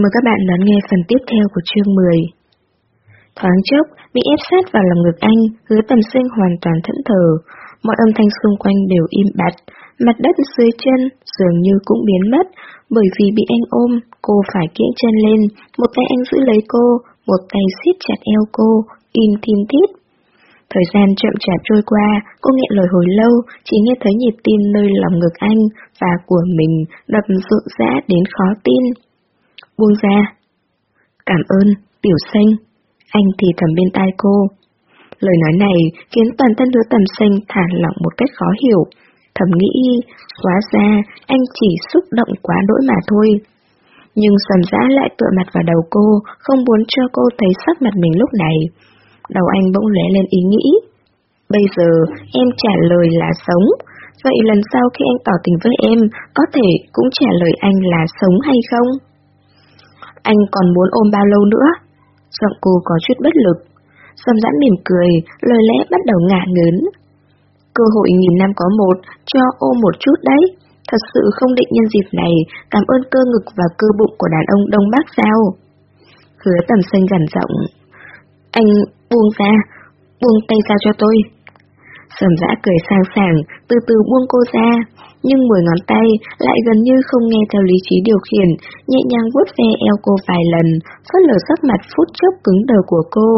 Mời các bạn đón nghe phần tiếp theo của chương 10. Thoáng chốc, bị ép sát vào lòng ngực anh, hứa tầm sinh hoàn toàn thẫn thờ. Mọi âm thanh xung quanh đều im bặt, mặt đất dưới chân dường như cũng biến mất, bởi vì bị anh ôm, cô phải kiễng chân lên, một tay anh giữ lấy cô, một tay siết chặt eo cô, im thim thít. Thời gian chậm chạp trôi qua, cô nghẹn lời hồi lâu, chỉ nghe thấy nhịp tim nơi lòng ngực anh và của mình đập rộn rã đến khó tin. Buông ra. Cảm ơn, tiểu xanh. Anh thì thầm bên tai cô. Lời nói này khiến toàn thân hứa tầm xanh thả lỏng một cách khó hiểu. Thầm nghĩ, hóa ra anh chỉ xúc động quá đỗi mà thôi. Nhưng sầm giã lại tựa mặt vào đầu cô, không muốn cho cô thấy sắc mặt mình lúc này. Đầu anh bỗng lóe lên ý nghĩ. Bây giờ em trả lời là sống, vậy lần sau khi anh tỏ tình với em, có thể cũng trả lời anh là sống hay không? Anh còn muốn ôm bao lâu nữa? Giọng cô có chút bất lực. Sầm giãn mỉm cười, lời lẽ bắt đầu ngả ngớn. Cơ hội nghìn năm có một, cho ôm một chút đấy. Thật sự không định nhân dịp này, cảm ơn cơ ngực và cơ bụng của đàn ông Đông Bắc sao? Hứa tầm xanh gần giọng. Anh buông ra, buông tay ra cho tôi. Sầm dã cười sang sảng, từ từ buông cô ra, nhưng mười ngón tay lại gần như không nghe theo lý trí điều khiển, nhẹ nhàng vuốt ve eo cô vài lần, phớt lờ sắc mặt phút chốc cứng đờ của cô.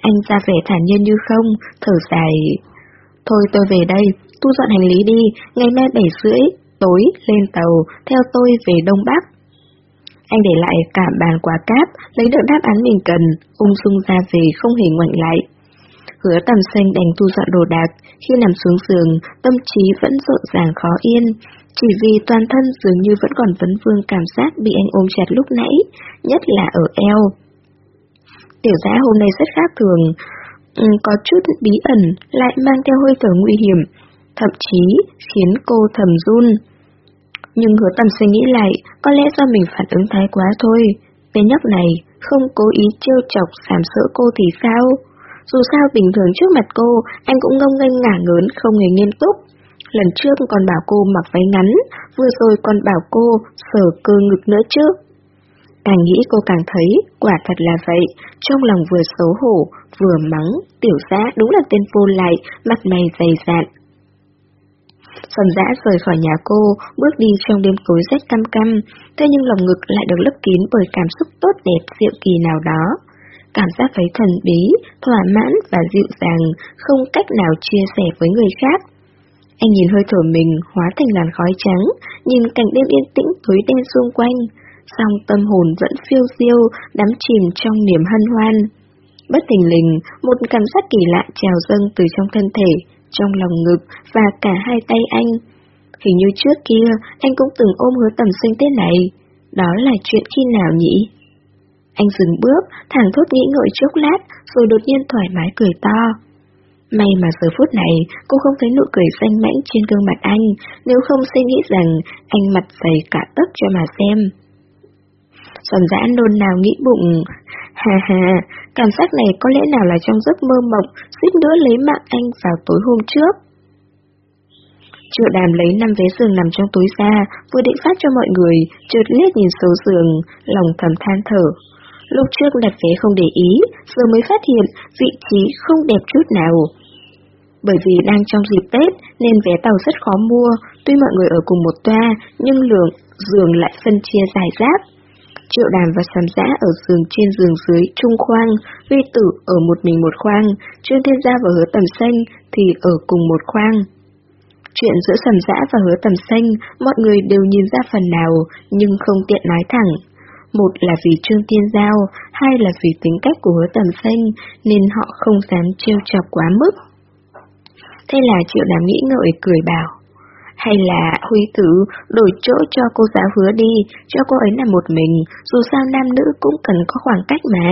Anh ra vẻ thản nhiên như không, thở dài. Thôi tôi về đây, thu dọn hành lý đi, ngày mai bảy rưỡi, tối, lên tàu, theo tôi về Đông Bắc. Anh để lại cả bàn quả cáp, lấy được đáp án mình cần, ung dung ra về không hề ngoảnh lại. Hứa tầm xanh đành thu dọn đồ đạc, khi nằm xuống giường, tâm trí vẫn rộn ràng khó yên, chỉ vì toàn thân dường như vẫn còn vấn vương cảm giác bị anh ôm chặt lúc nãy, nhất là ở eo. Tiểu giá hôm nay rất khác thường, ừ, có chút bí ẩn, lại mang theo hơi thở nguy hiểm, thậm chí khiến cô thầm run. Nhưng hứa tầm suy nghĩ lại, có lẽ do mình phản ứng thái quá thôi. Tên nhóc này không cố ý trêu chọc sàm sỡ cô thì sao? Dù sao bình thường trước mặt cô, anh cũng ngông nghênh ngả ngớn không hề nghiêm túc. Lần trước còn bảo cô mặc váy ngắn, vừa rồi còn bảo cô sờ cơ ngực nữa chứ. Càng nghĩ cô càng thấy, quả thật là vậy, trong lòng vừa xấu hổ, vừa mắng, tiểu giã đúng là tên vô lại, mặt mày dày dạn. Sầm dã rời khỏi nhà cô, bước đi trong đêm tối rét căm căm, thế nhưng lòng ngực lại được lấp kín bởi cảm xúc tốt đẹp diệu kỳ nào đó cảm giác thấy thần bí, thỏa mãn và dịu dàng, không cách nào chia sẻ với người khác. Anh nhìn hơi thở mình hóa thành làn khói trắng, nhìn cảnh đêm yên tĩnh tối đen xung quanh, song tâm hồn vẫn phiêu diêu, đắm chìm trong niềm hân hoan. Bất tình lình, một cảm giác kỳ lạ trào dâng từ trong thân thể, trong lòng ngực và cả hai tay anh. Hình như trước kia, anh cũng từng ôm hứa tầm sinh thế này. Đó là chuyện khi nào nhỉ? Anh dừng bước, thẳng thốt nghĩ ngợi chốc lát, rồi đột nhiên thoải mái cười to. May mà giờ phút này, cô không thấy nụ cười xanh mãnh trên gương mặt anh, nếu không sẽ nghĩ rằng anh mặt dày cả tấc cho mà xem. Sầm giã nôn nào nghĩ bụng, hà hà, cảm giác này có lẽ nào là trong giấc mơ mộng, suýt nữa lấy mạng anh vào tối hôm trước. Triệu đàm lấy năm vé giường nằm trong túi ra, vừa định phát cho mọi người, chợt liếc nhìn số giường, lòng thầm than thở. Lúc trước đặt vé không để ý, giờ mới phát hiện vị trí không đẹp chút nào. Bởi vì đang trong dịp Tết nên vé tàu rất khó mua, tuy mọi người ở cùng một toa, nhưng lượng giường lại phân chia dài rác. Triệu đàm và Sầm giã ở giường trên giường dưới trung khoang, vi tử ở một mình một khoang, trương thiên gia và hứa tầm xanh thì ở cùng một khoang. Chuyện giữa sầm giã và hứa tầm xanh, mọi người đều nhìn ra phần nào, nhưng không tiện nói thẳng. Một là vì Trương Tiên Giao, hai là vì tính cách của hứa tầm xanh, nên họ không dám trêu chọc quá mức. Thế là triệu đàm nghĩ ngợi cười bảo, hay là Huy Tử đổi chỗ cho cô giáo hứa đi, cho cô ấy nằm một mình, dù sao nam nữ cũng cần có khoảng cách mà.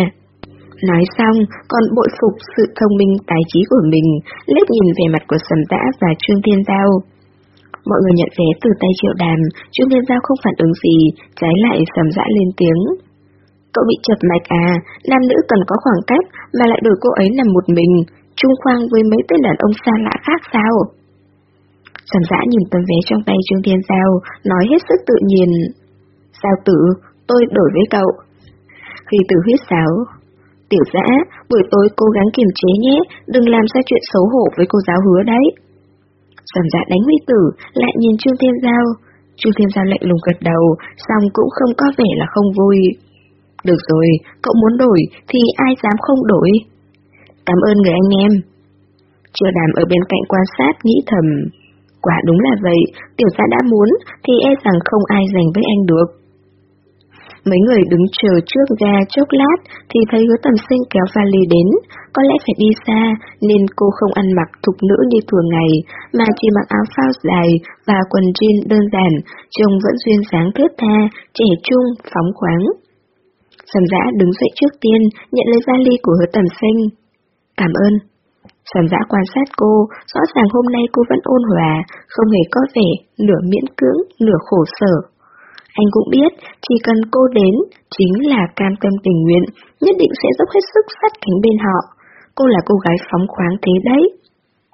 Nói xong, còn bội phục sự thông minh tài trí của mình, liếc nhìn về mặt của Sầm Dã và Trương Thiên Giao. Mọi người nhận vé từ tay triệu đàm, Trương Thiên Giao không phản ứng gì, trái lại sầm dã lên tiếng. Cậu bị chập mạch à, nam nữ cần có khoảng cách, mà lại đổi cô ấy nằm một mình, trung khoang với mấy tên đàn ông xa lạ khác sao? Sầm dã nhìn tấm vé trong tay Trương Thiên Giao, nói hết sức tự nhiên. Sao tử, tôi đổi với cậu. Huy tử huyết sáo. Tiểu dã, buổi tối cố gắng kiềm chế nhé, đừng làm ra chuyện xấu hổ với cô giáo hứa đấy tầm dạ đánh Huy tử, lại nhìn Trương Thiên Giao. Trương Thiên Giao lạnh lùng gật đầu, xong cũng không có vẻ là không vui. Được rồi, cậu muốn đổi thì ai dám không đổi. Cảm ơn người anh em. Chưa đàm ở bên cạnh quan sát nghĩ thầm. Quả đúng là vậy, tiểu gia đã muốn thì e rằng không ai giành với anh được. Mấy người đứng chờ trước ga chốc lát thì thấy hứa tầm sinh kéo vali đến, có lẽ phải đi xa nên cô không ăn mặc thục nữ như thường ngày, mà chỉ mặc áo phao dài và quần jean đơn giản, trông vẫn duyên dáng thướt tha, trẻ trung, phóng khoáng. Sầm dã đứng dậy trước tiên, nhận lấy vali của hứa tầm sinh. Cảm ơn. Sầm dã quan sát cô, rõ ràng hôm nay cô vẫn ôn hòa, không hề có vẻ, nửa miễn cưỡng, nửa khổ sở. Anh cũng biết, chỉ cần cô đến, chính là cam tâm tình nguyện, nhất định sẽ dốc hết sức sát cánh bên họ. Cô là cô gái phóng khoáng thế đấy.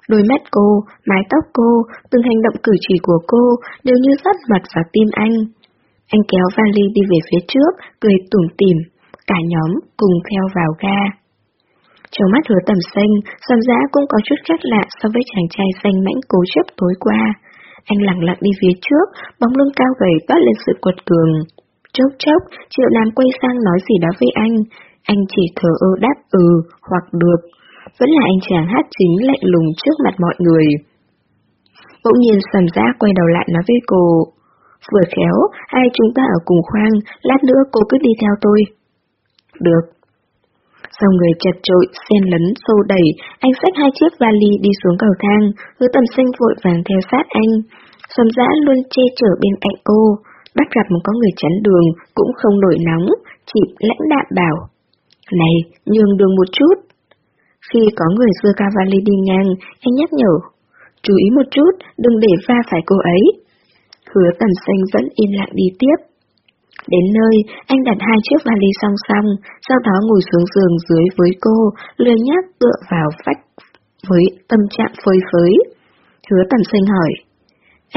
Đôi mắt cô, mái tóc cô, từng hành động cử chỉ của cô đều như dắt mặt vào tim anh. Anh kéo vali đi về phía trước, cười tủm tỉm, cả nhóm cùng theo vào ga. Trong mắt hứa tầm xanh, Sam Giã cũng có chút khác lạ so với chàng trai xanh mãnh cố chấp tối qua. Anh lặng lặng đi phía trước, bóng lưng cao gầy toát lên sự quật cường. Chốc chốc, Triệu Nam quay sang nói gì đó với anh, anh chỉ thở ơ đáp ừ, hoặc được. Vẫn là anh chàng hát chính lạnh lùng trước mặt mọi người. Bỗng nhiên Sầm ra quay đầu lại nói với cô, Vừa khéo, hai chúng ta ở cùng khoang, lát nữa cô cứ đi theo tôi. Được. Sau người chật trội, xen lấn, sâu đẩy, anh xách hai chiếc vali đi xuống cầu thang, hứa tầm xanh vội vàng theo sát anh. xuân dã luôn che chở bên cạnh cô, bắt gặp một có người chắn đường, cũng không nổi nóng, chỉ lãnh đạm bảo. Này, nhường đường một chút. Khi có người xưa vali đi ngang, anh nhắc nhở. Chú ý một chút, đừng để va phải cô ấy. Hứa tầm xanh vẫn im lặng đi tiếp. Đến nơi, anh đặt hai chiếc vali song song, sau đó ngồi xuống giường dưới với cô, lười nhác tựa vào vách với tâm trạng phơi phới. Hứa tầm xanh hỏi,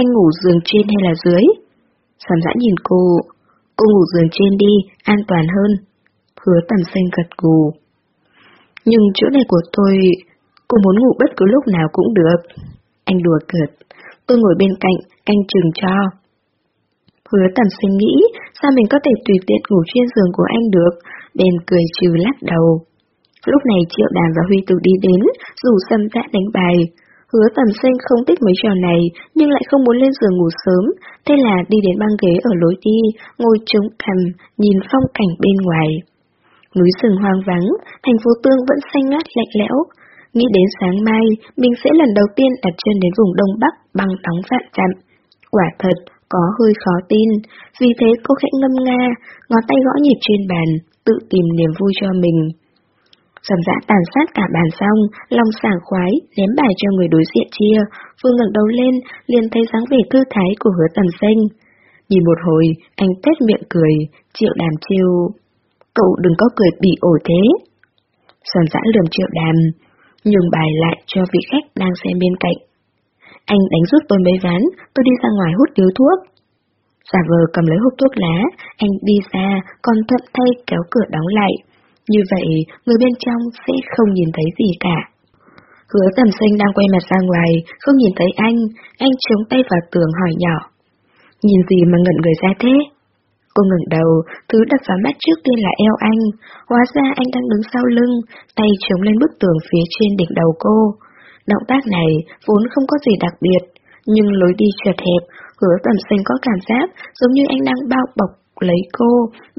anh ngủ giường trên hay là dưới? Sầm dã nhìn cô, cô ngủ giường trên đi, an toàn hơn. Hứa tầm xanh gật gù. Nhưng chỗ này của tôi, cô muốn ngủ bất cứ lúc nào cũng được. Anh đùa cợt, tôi ngồi bên cạnh, anh chừng cho. Hứa tầm suy nghĩ, sao mình có thể tùy tiện ngủ trên giường của anh được, bèn cười trừ lắc đầu. Lúc này Triệu Đàm và Huy Tử đi đến, rủ Sâm đã đánh bài. Hứa tầm sinh không thích mấy trò này, nhưng lại không muốn lên giường ngủ sớm, thế là đi đến băng ghế ở lối đi, ngồi chống cằm, nhìn phong cảnh bên ngoài. Núi rừng hoang vắng, thành phố Tương vẫn xanh ngát lạnh lẽo. Nghĩ đến sáng mai, mình sẽ lần đầu tiên đặt chân đến vùng Đông Bắc băng nóng vạn dặm. Quả thật, có hơi khó tin, vì thế cô khẽ ngâm nga, ngón tay gõ nhịp trên bàn, tự tìm niềm vui cho mình. Sầm dã tàn sát cả bàn xong, lòng sảng khoái, ném bài cho người đối diện chia, vừa ngẩng đầu lên, liền thấy dáng vẻ thư thái của hứa tầm xanh. Nhìn một hồi, anh tết miệng cười, triệu đàm chiêu. Cậu đừng có cười bị ổi thế. Sầm dã lườm triệu đàm, nhường bài lại cho vị khách đang xem bên cạnh. Anh đánh rút tôi mấy ván, tôi đi ra ngoài hút điếu thuốc. Giả vờ cầm lấy hộp thuốc lá, anh đi ra, còn thuận tay kéo cửa đóng lại. Như vậy, người bên trong sẽ không nhìn thấy gì cả. Hứa tầm sinh đang quay mặt ra ngoài, không nhìn thấy anh, anh chống tay vào tường hỏi nhỏ. Nhìn gì mà ngẩn người ra thế? Cô ngẩng đầu, thứ đặt vào mắt trước tiên là eo anh, hóa ra anh đang đứng sau lưng, tay chống lên bức tường phía trên đỉnh đầu cô. Động tác này vốn không có gì đặc biệt, nhưng lối đi chật hẹp, hứa tầm sinh có cảm giác giống như anh đang bao bọc lấy cô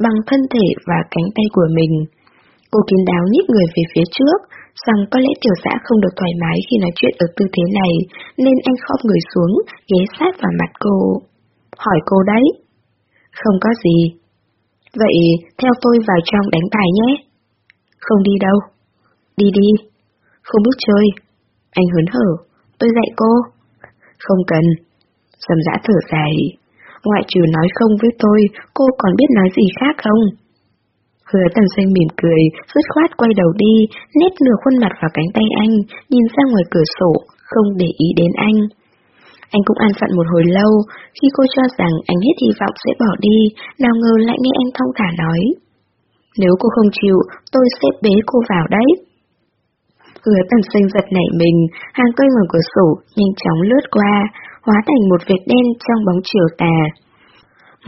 bằng thân thể và cánh tay của mình. Cô kín đáo nhích người về phía trước, rằng có lẽ tiểu xã không được thoải mái khi nói chuyện ở tư thế này, nên anh khom người xuống, ghé sát vào mặt cô. Hỏi cô đấy. Không có gì. Vậy theo tôi vào trong đánh bài nhé. Không đi đâu. Đi đi. Không biết chơi. Anh hớn hở. Tôi dạy cô. Không cần. Sầm dã thở dài. Ngoại trừ nói không với tôi, cô còn biết nói gì khác không? Hứa tần xanh mỉm cười, dứt khoát quay đầu đi, nét nửa khuôn mặt vào cánh tay anh, nhìn ra ngoài cửa sổ, không để ý đến anh. Anh cũng an phận một hồi lâu, khi cô cho rằng anh hết hy vọng sẽ bỏ đi, nào ngờ lại nghe anh thông thả nói. Nếu cô không chịu, tôi sẽ bế cô vào đấy. Hứa tần xanh giật nảy mình, hàng cây ngoài cửa sổ nhanh chóng lướt qua, hóa thành một vệt đen trong bóng chiều tà.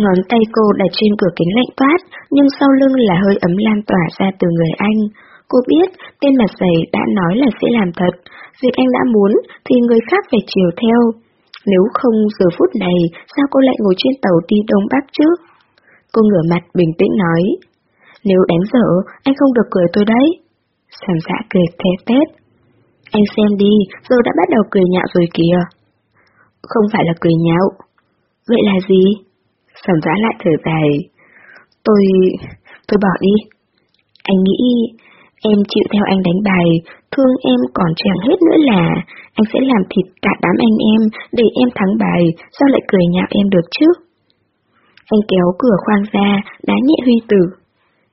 Ngón tay cô đặt trên cửa kính lạnh toát, nhưng sau lưng là hơi ấm lan tỏa ra từ người anh. Cô biết tên mặt dày đã nói là sẽ làm thật, việc anh đã muốn thì người khác phải chiều theo. Nếu không giờ phút này, sao cô lại ngồi trên tàu đi Đông Bắc chứ? Cô ngửa mặt bình tĩnh nói. Nếu đánh dở, anh không được cười tôi đấy sản dạ cười thét tết. Anh xem đi, giờ đã bắt đầu cười nhạo rồi kìa. Không phải là cười nhạo. Vậy là gì? sản dạ lại thở dài. Tôi... tôi bỏ đi. Anh nghĩ em chịu theo anh đánh bài, thương em còn chẳng hết nữa là anh sẽ làm thịt cả đám anh em để em thắng bài, sao lại cười nhạo em được chứ? Anh kéo cửa khoan ra, đá nhẹ Huy Tử.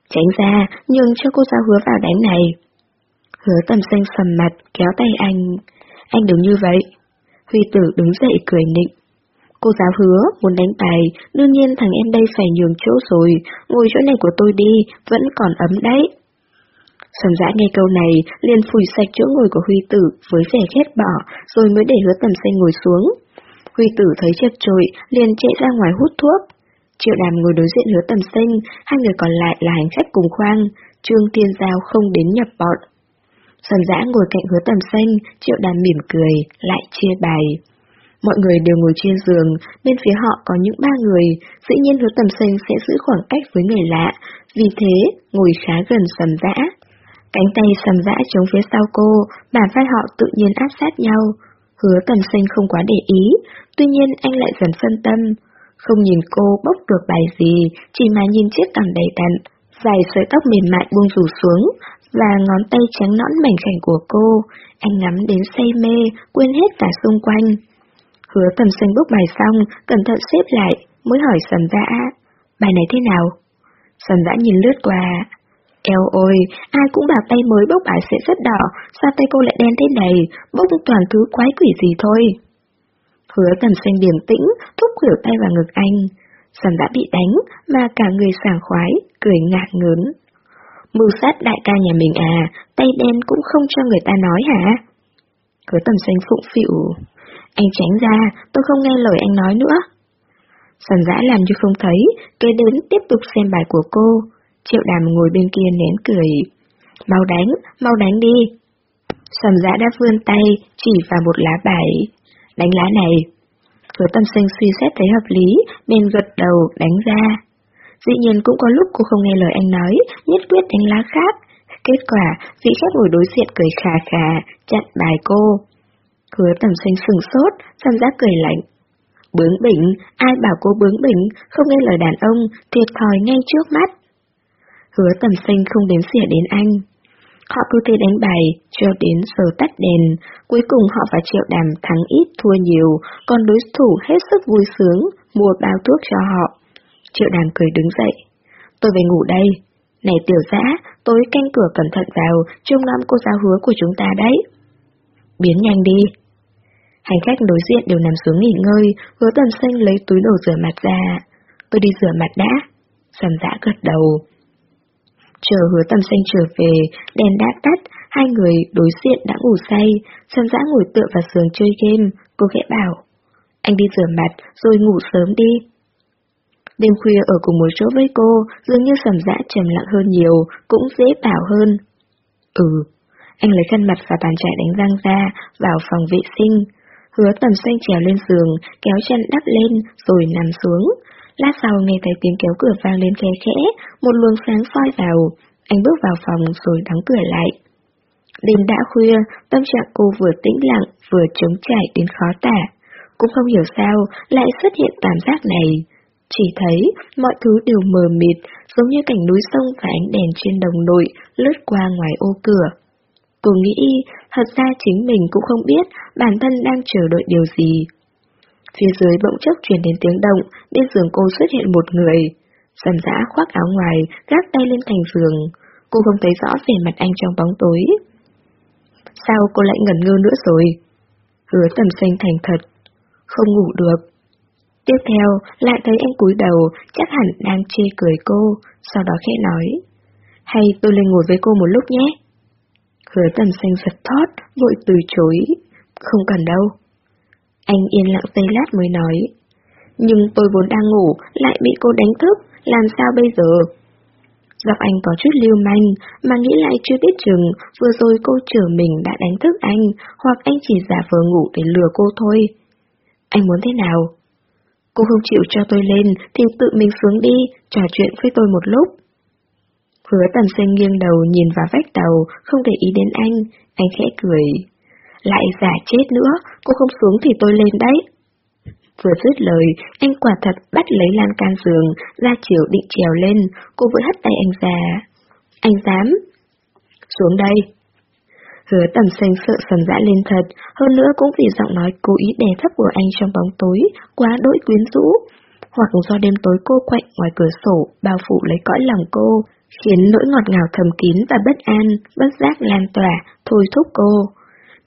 Tránh ra, nhường cho cô giáo hứa vào đánh này. Hứa tầm xanh sầm mặt, kéo tay anh. Anh đừng như vậy. Huy Tử đứng dậy cười nịnh. Cô giáo hứa, muốn đánh bài, đương nhiên thằng em đây phải nhường chỗ rồi, ngồi chỗ này của tôi đi, vẫn còn ấm đấy. Sầm dã nghe câu này, liền phủi sạch chỗ ngồi của Huy Tử với vẻ ghét bỏ, rồi mới để hứa tầm xanh ngồi xuống. Huy Tử thấy chật trội, liền chạy ra ngoài hút thuốc. Triệu đàm ngồi đối diện hứa tầm xanh, hai người còn lại là hành khách cùng khoang, Trương Tiên Giao không đến nhập bọn. Sầm dã ngồi cạnh hứa tầm xanh, triệu đàm mỉm cười, lại chia bài. Mọi người đều ngồi trên giường, bên phía họ có những ba người, dĩ nhiên hứa tầm xanh sẽ giữ khoảng cách với người lạ, vì thế ngồi khá gần sầm dã. Cánh tay sầm dã chống phía sau cô, bàn vai họ tự nhiên áp sát nhau. Hứa tầm xanh không quá để ý, tuy nhiên anh lại dần phân tâm. Không nhìn cô bốc được bài gì, chỉ mà nhìn chiếc cằm đầy đặn, dài sợi tóc mềm mại buông rủ xuống, và ngón tay trắng nõn mảnh khảnh của cô. Anh ngắm đến say mê, quên hết cả xung quanh. Hứa tầm xanh bốc bài xong, cẩn thận xếp lại, mới hỏi sầm dã. Bài này thế nào? Sầm dã nhìn lướt qua, Eo ôi, ai cũng bảo tay mới bốc bài sẽ rất đỏ, sao tay cô lại đen thế này, bốc toàn thứ quái quỷ gì thôi. Hứa tầm xanh điềm tĩnh, thúc khỉu tay vào ngực anh. Sầm đã bị đánh, mà cả người sảng khoái, cười ngạc ngớn. Mưu sát đại ca nhà mình à, tay đen cũng không cho người ta nói hả? Hứa tầm xanh phụng phịu. Anh tránh ra, tôi không nghe lời anh nói nữa. Sầm dã làm như không thấy, kế đến tiếp tục xem bài của cô. Triệu đàm ngồi bên kia nén cười. Mau đánh, mau đánh đi. Sầm giã đã vươn tay, chỉ vào một lá bài. Đánh lá này. Hứa tâm sinh suy xét thấy hợp lý, nên gật đầu, đánh ra. Dĩ nhiên cũng có lúc cô không nghe lời anh nói, nhất quyết đánh lá khác. Kết quả, vị khách ngồi đối diện cười khà khà, chặn bài cô. Hứa tầm sinh sừng sốt, sầm giác cười lạnh. Bướng bỉnh, ai bảo cô bướng bỉnh, không nghe lời đàn ông, thiệt thòi ngay trước mắt. Hứa tầm xanh không đếm xỉa đến anh. Họ cứ thế đánh bài, cho đến giờ tắt đèn, cuối cùng họ và triệu đàm thắng ít thua nhiều, còn đối thủ hết sức vui sướng, mua bao thuốc cho họ. Triệu đàm cười đứng dậy. Tôi về ngủ đây. Này tiểu giã, tối canh cửa cẩn thận vào, trông năm cô giáo hứa của chúng ta đấy. Biến nhanh đi. Hành khách đối diện đều nằm xuống nghỉ ngơi, hứa tầm xanh lấy túi đồ rửa mặt ra. Tôi đi rửa mặt đã. Sầm dã gật đầu. Chờ hứa tầm xanh trở về, đèn đã tắt, hai người đối diện đã ngủ say, Sơn dã ngồi tựa vào giường chơi game, cô khẽ bảo. Anh đi rửa mặt, rồi ngủ sớm đi. Đêm khuya ở cùng một chỗ với cô, dường như sầm dã trầm lặng hơn nhiều, cũng dễ bảo hơn. Ừ, anh lấy khăn mặt và bàn chải đánh răng ra, vào phòng vệ sinh. Hứa tầm xanh trèo lên giường, kéo chân đắp lên, rồi nằm xuống. Lát sau nghe thấy tiếng kéo cửa vang lên khe khẽ, một luồng sáng soi vào. Anh bước vào phòng rồi đóng cửa lại. Đêm đã khuya, tâm trạng cô vừa tĩnh lặng, vừa trống trải đến khó tả. Cũng không hiểu sao lại xuất hiện cảm giác này. Chỉ thấy mọi thứ đều mờ mịt, giống như cảnh núi sông và ánh đèn trên đồng nội lướt qua ngoài ô cửa. Cô nghĩ, thật ra chính mình cũng không biết bản thân đang chờ đợi điều gì. Phía dưới bỗng chốc truyền đến tiếng động, bên giường cô xuất hiện một người. Sầm dã khoác áo ngoài, gác tay lên thành giường. Cô không thấy rõ vẻ mặt anh trong bóng tối. Sao cô lại ngẩn ngơ nữa rồi? Hứa tầm xanh thành thật. không ngủ được. Tiếp theo, lại thấy anh cúi đầu, chắc hẳn đang chê cười cô, sau đó khẽ nói. Hay tôi lên ngồi với cô một lúc nhé? Hứa tầm xanh giật thót, vội từ chối. Không cần đâu. Anh yên lặng giây lát mới nói. Nhưng tôi vốn đang ngủ, lại bị cô đánh thức, làm sao bây giờ? gặp anh có chút lưu manh, mà nghĩ lại chưa biết chừng, vừa rồi cô chở mình đã đánh thức anh, hoặc anh chỉ giả vờ ngủ để lừa cô thôi. Anh muốn thế nào? Cô không chịu cho tôi lên thì tự mình xuống đi, trò chuyện với tôi một lúc. Hứa tầm xanh nghiêng đầu nhìn vào vách tàu, không để ý đến anh, anh khẽ cười. Lại giả chết nữa, cô không xuống thì tôi lên đấy. Vừa dứt lời, anh quả thật bắt lấy lan can giường, ra chiều định trèo lên, cô vừa hất tay anh ra. Anh dám? Xuống đây. Hứa tầm xanh sợ sầm dã lên thật, hơn nữa cũng vì giọng nói cố ý đè thấp của anh trong bóng tối, quá đỗi quyến rũ. Hoặc do đêm tối cô quạnh ngoài cửa sổ, bao phủ lấy cõi lòng cô, khiến nỗi ngọt ngào thầm kín và bất an, bất giác lan tỏa, thôi thúc cô.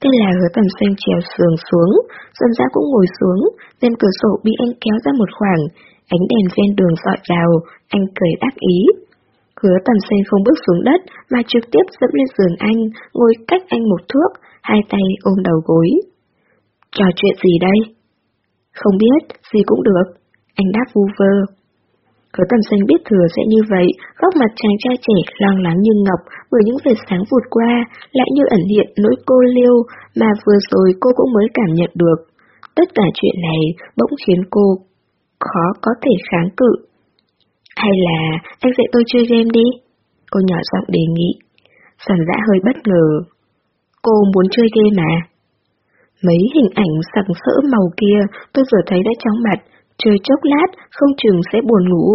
Thế là hứa tầm xanh trèo sườn xuống, dần ra cũng ngồi xuống, bên cửa sổ bị anh kéo ra một khoảng, ánh đèn ven đường dọi vào, anh cười đáp ý. Hứa tầm xanh không bước xuống đất, mà trực tiếp dẫm lên giường anh, ngồi cách anh một thước, hai tay ôm đầu gối. Trò chuyện gì đây? Không biết, gì cũng được. Anh đáp vu vơ. Hứa tầm xanh biết thừa sẽ như vậy, góc mặt chàng trai trẻ loang láng như ngọc bởi những vệt sáng vụt qua, lại như ẩn hiện nỗi cô liêu mà vừa rồi cô cũng mới cảm nhận được. Tất cả chuyện này bỗng khiến cô khó có thể kháng cự. Hay là anh dạy tôi chơi game đi? Cô nhỏ giọng đề nghị. Sản dã hơi bất ngờ. Cô muốn chơi game mà. Mấy hình ảnh sặc sỡ màu kia tôi vừa thấy đã chóng mặt, chơi chốc lát không chừng sẽ buồn ngủ.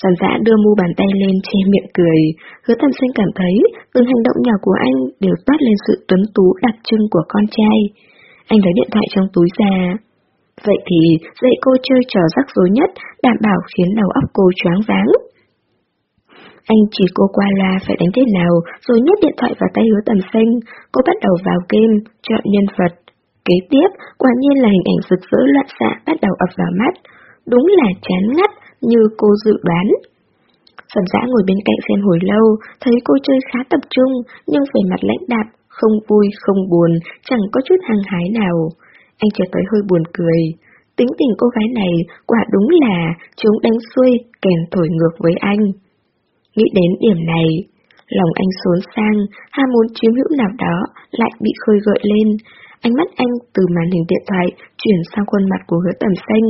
Giản dã đưa mu bàn tay lên che miệng cười, hứa thần sinh cảm thấy từng hành động nhỏ của anh đều toát lên sự tuấn tú đặc trưng của con trai. Anh lấy điện thoại trong túi ra. Vậy thì dạy cô chơi trò rắc rối nhất, đảm bảo khiến đầu óc cô choáng váng. Anh chỉ cô qua loa phải đánh thế nào, rồi nhét điện thoại vào tay hứa tầm xanh. Cô bắt đầu vào game, chọn nhân vật. Kế tiếp, quả nhiên là hình ảnh rực rỡ loạn xạ bắt đầu ập vào mắt. Đúng là chán ngắt, như cô dự đoán. Sầm giã ngồi bên cạnh xem hồi lâu, thấy cô chơi khá tập trung, nhưng về mặt lãnh đạm, không vui, không buồn, chẳng có chút hăng hái nào. Anh chợt tới hơi buồn cười. Tính tình cô gái này quả đúng là chúng đánh xuôi kèn thổi ngược với anh. Nghĩ đến điểm này, lòng anh xốn sang, ham muốn chiếm hữu nào đó lại bị khơi gợi lên. Ánh mắt anh từ màn hình điện thoại chuyển sang khuôn mặt của hứa tầm xanh.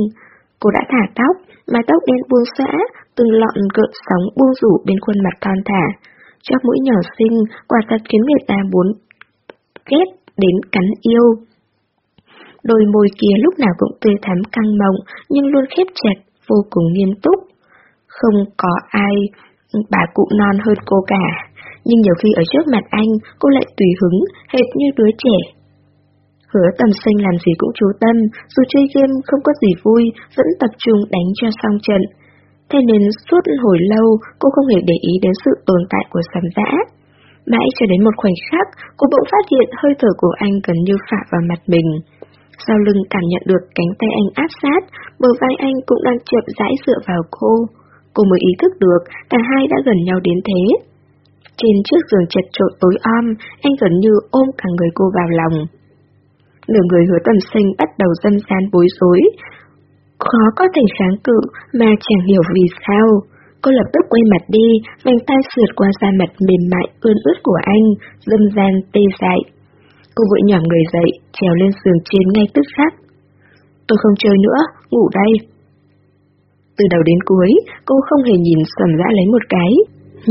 Cô đã thả tóc, mái tóc đen buông xõa, từng lọn gợn sóng buông rủ bên khuôn mặt con thả. Chóp mũi nhỏ xinh, quả thật khiến người ta muốn ghét đến cắn yêu. Đôi môi kia lúc nào cũng tươi thắm căng mộng, nhưng luôn khép chặt, vô cùng nghiêm túc. Không có ai bà cụ non hơn cô cả, nhưng nhiều khi ở trước mặt anh, cô lại tùy hứng, hệt như đứa trẻ. Hứa tầm sinh làm gì cũng chú tâm, dù chơi game không có gì vui, vẫn tập trung đánh cho xong trận. Thế nên suốt hồi lâu, cô không hề để ý đến sự tồn tại của sầm dã. Mãi cho đến một khoảnh khắc, cô bỗng phát hiện hơi thở của anh gần như phả vào mặt mình. Sau lưng cảm nhận được cánh tay anh áp sát, bờ vai anh cũng đang chậm rãi dựa vào cô. Cô mới ý thức được cả hai đã gần nhau đến thế. Trên chiếc giường chật trội tối om, anh gần như ôm cả người cô vào lòng. Nửa người hứa tầm sinh bắt đầu dâm gian bối rối. Khó có thể kháng cự mà chẳng hiểu vì sao. Cô lập tức quay mặt đi, vành tay sượt qua da mặt mềm mại ươn ướt của anh, dâm gian tê dại. Cô vội nhỏm người dậy, trèo lên giường trên ngay tức khắc. Tôi không chơi nữa, ngủ đây. Từ đầu đến cuối, cô không hề nhìn sầm dã lấy một cái.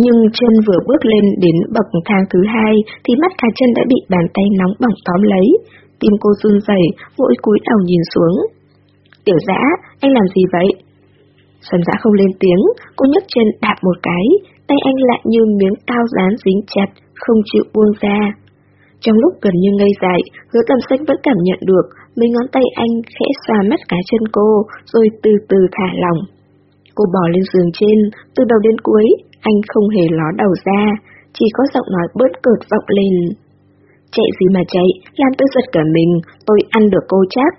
Nhưng chân vừa bước lên đến bậc thang thứ hai thì mắt cá chân đã bị bàn tay nóng bỏng tóm lấy. Tim cô run rẩy, vội cúi đầu nhìn xuống. Tiểu dã, anh làm gì vậy? Sầm dã không lên tiếng, cô nhấc chân đạp một cái, tay anh lại như miếng cao dán dính chặt, không chịu buông ra. Trong lúc gần như ngây dại, hứa tầm sách vẫn cảm nhận được mấy ngón tay anh khẽ xoa mắt cá chân cô, rồi từ từ thả lỏng. Cô bò lên giường trên, từ đầu đến cuối, anh không hề ló đầu ra, chỉ có giọng nói bớt cợt vọng lên. Chạy gì mà chạy, làm tôi giật cả mình, tôi ăn được cô chắc.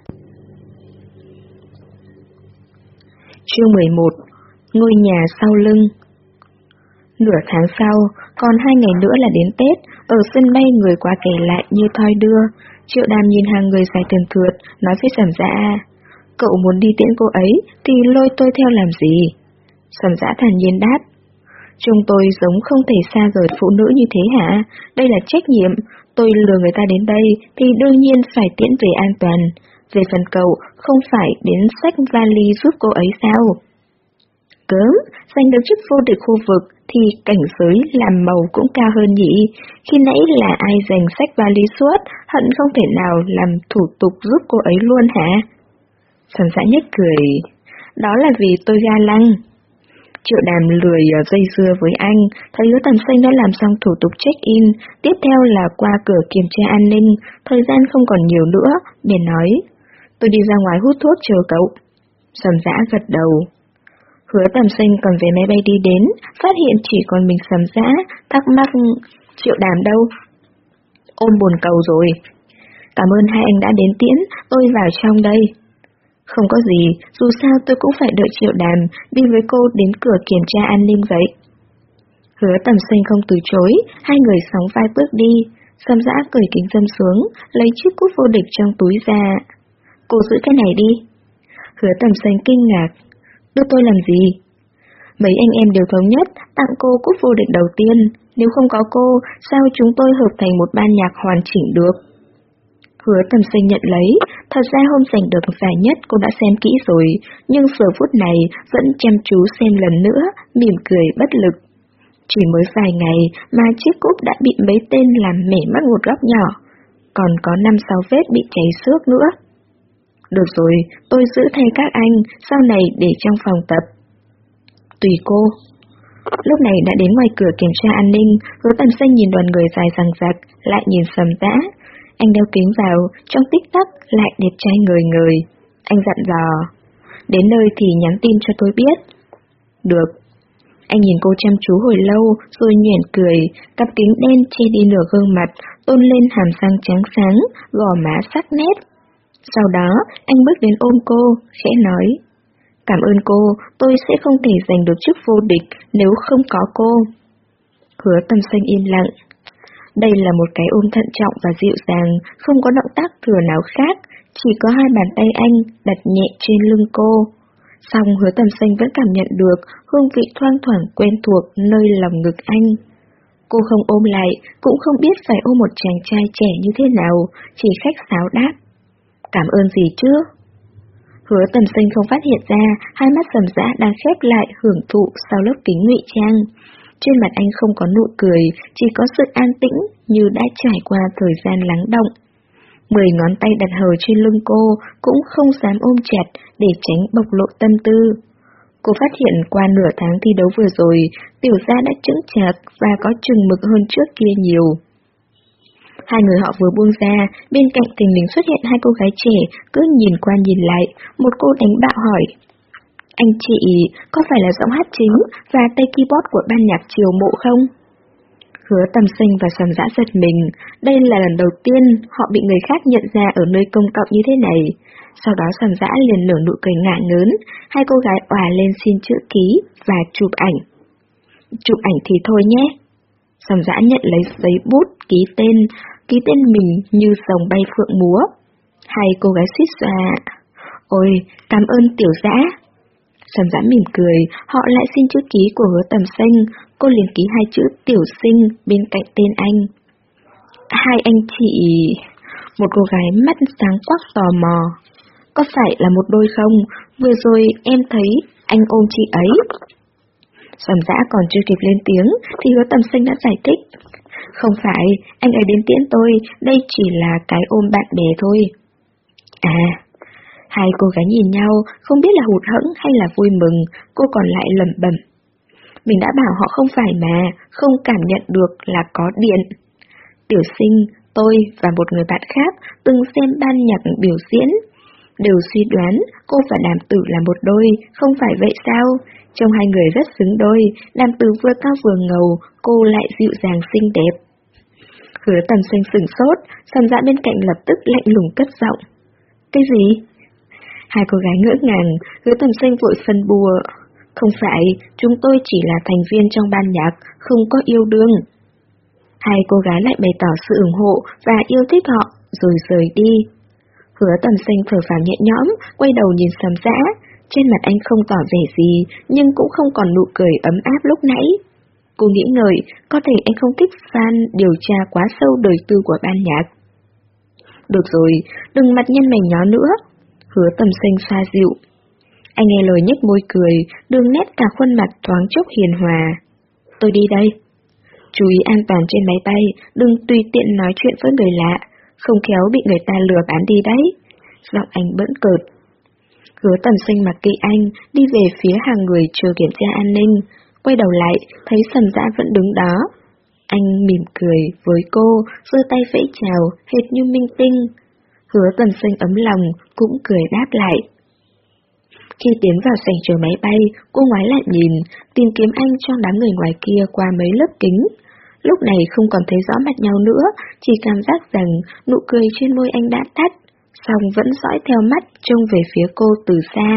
Chương 11 Ngôi nhà sau lưng Nửa tháng sau, còn hai ngày nữa là đến Tết, ở sân bay người qua kể lại như thoi đưa. Triệu đàm nhìn hàng người dài thường thượt, nói với sầm dạ. Cậu muốn đi tiễn cô ấy, thì lôi tôi theo làm gì? Sầm dạ thản nhiên đáp. Chúng tôi giống không thể xa rời phụ nữ như thế hả? Đây là trách nhiệm. Tôi lừa người ta đến đây, thì đương nhiên phải tiễn về an toàn. Về phần cậu, không phải đến sách vali giúp cô ấy sao? Cớm, giành được chức vô địch khu vực thì cảnh giới làm màu cũng cao hơn nhỉ. Khi nãy là ai giành sách vali suốt, hận không thể nào làm thủ tục giúp cô ấy luôn hả? Sầm xã nhất cười. Đó là vì tôi ga lăng. Triệu đàm lười ờ, dây dưa với anh, thấy hứa tầm xanh đã làm xong thủ tục check-in, tiếp theo là qua cửa kiểm tra an ninh, thời gian không còn nhiều nữa, bèn nói. Tôi đi ra ngoài hút thuốc chờ cậu. Sầm dã gật đầu. Hứa tầm xanh còn về máy bay đi đến, phát hiện chỉ còn mình sầm dã, thắc mắc triệu đàm đâu. Ôm buồn cầu rồi. Cảm ơn hai anh đã đến tiễn, tôi vào trong đây. Không có gì, dù sao tôi cũng phải đợi triệu đàm, đi với cô đến cửa kiểm tra an ninh vậy. Hứa tầm xanh không từ chối, hai người sóng vai bước đi. Sam dã cởi kính dâm xuống, lấy chiếc cúp vô địch trong túi ra. Cô giữ cái này đi. Hứa tầm xanh kinh ngạc. Đưa tôi làm gì? Mấy anh em đều thống nhất tặng cô cúp vô địch đầu tiên. Nếu không có cô, sao chúng tôi hợp thành một ban nhạc hoàn chỉnh được? Hứa tầm sinh nhận lấy, thật ra hôm giành được giải nhất cô đã xem kỹ rồi, nhưng giờ phút này vẫn chăm chú xem lần nữa, mỉm cười bất lực. Chỉ mới vài ngày mà chiếc cúp đã bị mấy tên làm mẻ mất một góc nhỏ, còn có năm sáu vết bị cháy xước nữa. Được rồi, tôi giữ thay các anh, sau này để trong phòng tập. Tùy cô. Lúc này đã đến ngoài cửa kiểm tra an ninh, hứa tầm xanh nhìn đoàn người dài rằng rạc, lại nhìn sầm tã, anh đeo kính vào, trong tích tắc lại đẹp trai người người. Anh dặn dò. Đến nơi thì nhắn tin cho tôi biết. Được. Anh nhìn cô chăm chú hồi lâu, rồi nhuyễn cười, cặp kính đen che đi nửa gương mặt, tôn lên hàm răng trắng sáng, gò má sắc nét. Sau đó, anh bước đến ôm cô, khẽ nói. Cảm ơn cô, tôi sẽ không thể giành được chức vô địch nếu không có cô. Hứa tâm xanh im lặng, đây là một cái ôm thận trọng và dịu dàng, không có động tác thừa nào khác, chỉ có hai bàn tay anh đặt nhẹ trên lưng cô. Xong hứa tầm xanh vẫn cảm nhận được hương vị thoang thoảng quen thuộc nơi lòng ngực anh. Cô không ôm lại, cũng không biết phải ôm một chàng trai trẻ như thế nào, chỉ khách sáo đáp. Cảm ơn gì chứ? Hứa tầm xanh không phát hiện ra, hai mắt sầm dã đang khép lại hưởng thụ sau lớp kính ngụy trang. Trên mặt anh không có nụ cười, chỉ có sự an tĩnh như đã trải qua thời gian lắng động. Mười ngón tay đặt hờ trên lưng cô cũng không dám ôm chặt để tránh bộc lộ tâm tư. Cô phát hiện qua nửa tháng thi đấu vừa rồi, tiểu gia đã chững chạc và có chừng mực hơn trước kia nhiều. Hai người họ vừa buông ra, bên cạnh tình lính xuất hiện hai cô gái trẻ, cứ nhìn qua nhìn lại, một cô đánh bạo hỏi. Anh chị, có phải là giọng hát chính và tay keyboard của ban nhạc triều mộ không? Hứa tầm sinh và sầm dã giật mình, đây là lần đầu tiên họ bị người khác nhận ra ở nơi công cộng như thế này. Sau đó sầm dã liền nở nụ cười ngạ ngớn, hai cô gái òa lên xin chữ ký và chụp ảnh. Chụp ảnh thì thôi nhé. Sầm dã nhận lấy giấy bút, ký tên, ký tên mình như dòng bay phượng múa. Hai cô gái suýt xoa. Ôi, cảm ơn tiểu dã. Trầm giãn mỉm cười, họ lại xin chữ ký của hứa tầm xanh, cô liền ký hai chữ tiểu sinh bên cạnh tên anh. Hai anh chị... Một cô gái mắt sáng quắc tò mò. Có phải là một đôi không? Vừa rồi em thấy anh ôm chị ấy. Sầm dã còn chưa kịp lên tiếng thì hứa tầm xanh đã giải thích. Không phải, anh ấy đến tiễn tôi, đây chỉ là cái ôm bạn bè thôi. À, Hai cô gái nhìn nhau, không biết là hụt hẫng hay là vui mừng, cô còn lại lẩm bẩm. Mình đã bảo họ không phải mà, không cảm nhận được là có điện. Tiểu sinh, tôi và một người bạn khác từng xem ban nhạc biểu diễn. Đều suy đoán cô và đàm tử là một đôi, không phải vậy sao? Trong hai người rất xứng đôi, đàm tử vừa cao vừa ngầu, cô lại dịu dàng xinh đẹp. Hứa tầm xanh sừng sốt, sầm dạ bên cạnh lập tức lạnh lùng cất giọng. Cái gì? Hai cô gái ngỡ ngàng, hứa tầm xanh vội phân bùa. Không phải, chúng tôi chỉ là thành viên trong ban nhạc, không có yêu đương. Hai cô gái lại bày tỏ sự ủng hộ và yêu thích họ, rồi rời đi. Hứa tầm xanh thở phào nhẹ nhõm, quay đầu nhìn sầm dã. Trên mặt anh không tỏ vẻ gì, nhưng cũng không còn nụ cười ấm áp lúc nãy. Cô nghĩ ngợi, có thể anh không thích fan điều tra quá sâu đời tư của ban nhạc. Được rồi, đừng mặt nhân mày nhó nữa. Hứa tầm xanh xa dịu. Anh nghe lời nhếch môi cười, đường nét cả khuôn mặt thoáng chốc hiền hòa. Tôi đi đây. Chú ý an toàn trên máy bay, đừng tùy tiện nói chuyện với người lạ, không khéo bị người ta lừa bán đi đấy. Giọng anh bỡn cợt. Hứa tầm xanh mặc kỵ anh, đi về phía hàng người chờ kiểm tra an ninh. Quay đầu lại, thấy sầm dã vẫn đứng đó. Anh mỉm cười với cô, giơ tay vẫy chào, hệt như minh tinh. Hứa tần sinh ấm lòng, cũng cười đáp lại. Khi tiến vào sảnh chờ máy bay, cô ngoái lại nhìn, tìm kiếm anh trong đám người ngoài kia qua mấy lớp kính. Lúc này không còn thấy rõ mặt nhau nữa, chỉ cảm giác rằng nụ cười trên môi anh đã tắt, song vẫn dõi theo mắt trông về phía cô từ xa.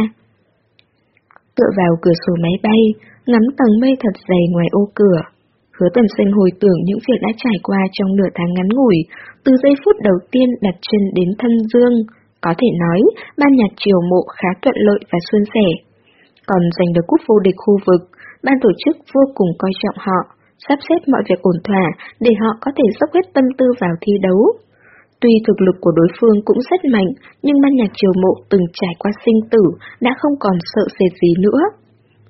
Tựa vào cửa sổ máy bay, ngắm tầng mây thật dày ngoài ô cửa. Hứa tầm sinh hồi tưởng những việc đã trải qua trong nửa tháng ngắn ngủi, từ giây phút đầu tiên đặt chân đến thân dương. Có thể nói, ban nhạc triều mộ khá thuận lợi và suôn sẻ. Còn giành được cúp vô địch khu vực, ban tổ chức vô cùng coi trọng họ, sắp xếp mọi việc ổn thỏa để họ có thể dốc hết tâm tư vào thi đấu. Tuy thực lực của đối phương cũng rất mạnh, nhưng ban nhạc triều mộ từng trải qua sinh tử đã không còn sợ sệt gì nữa.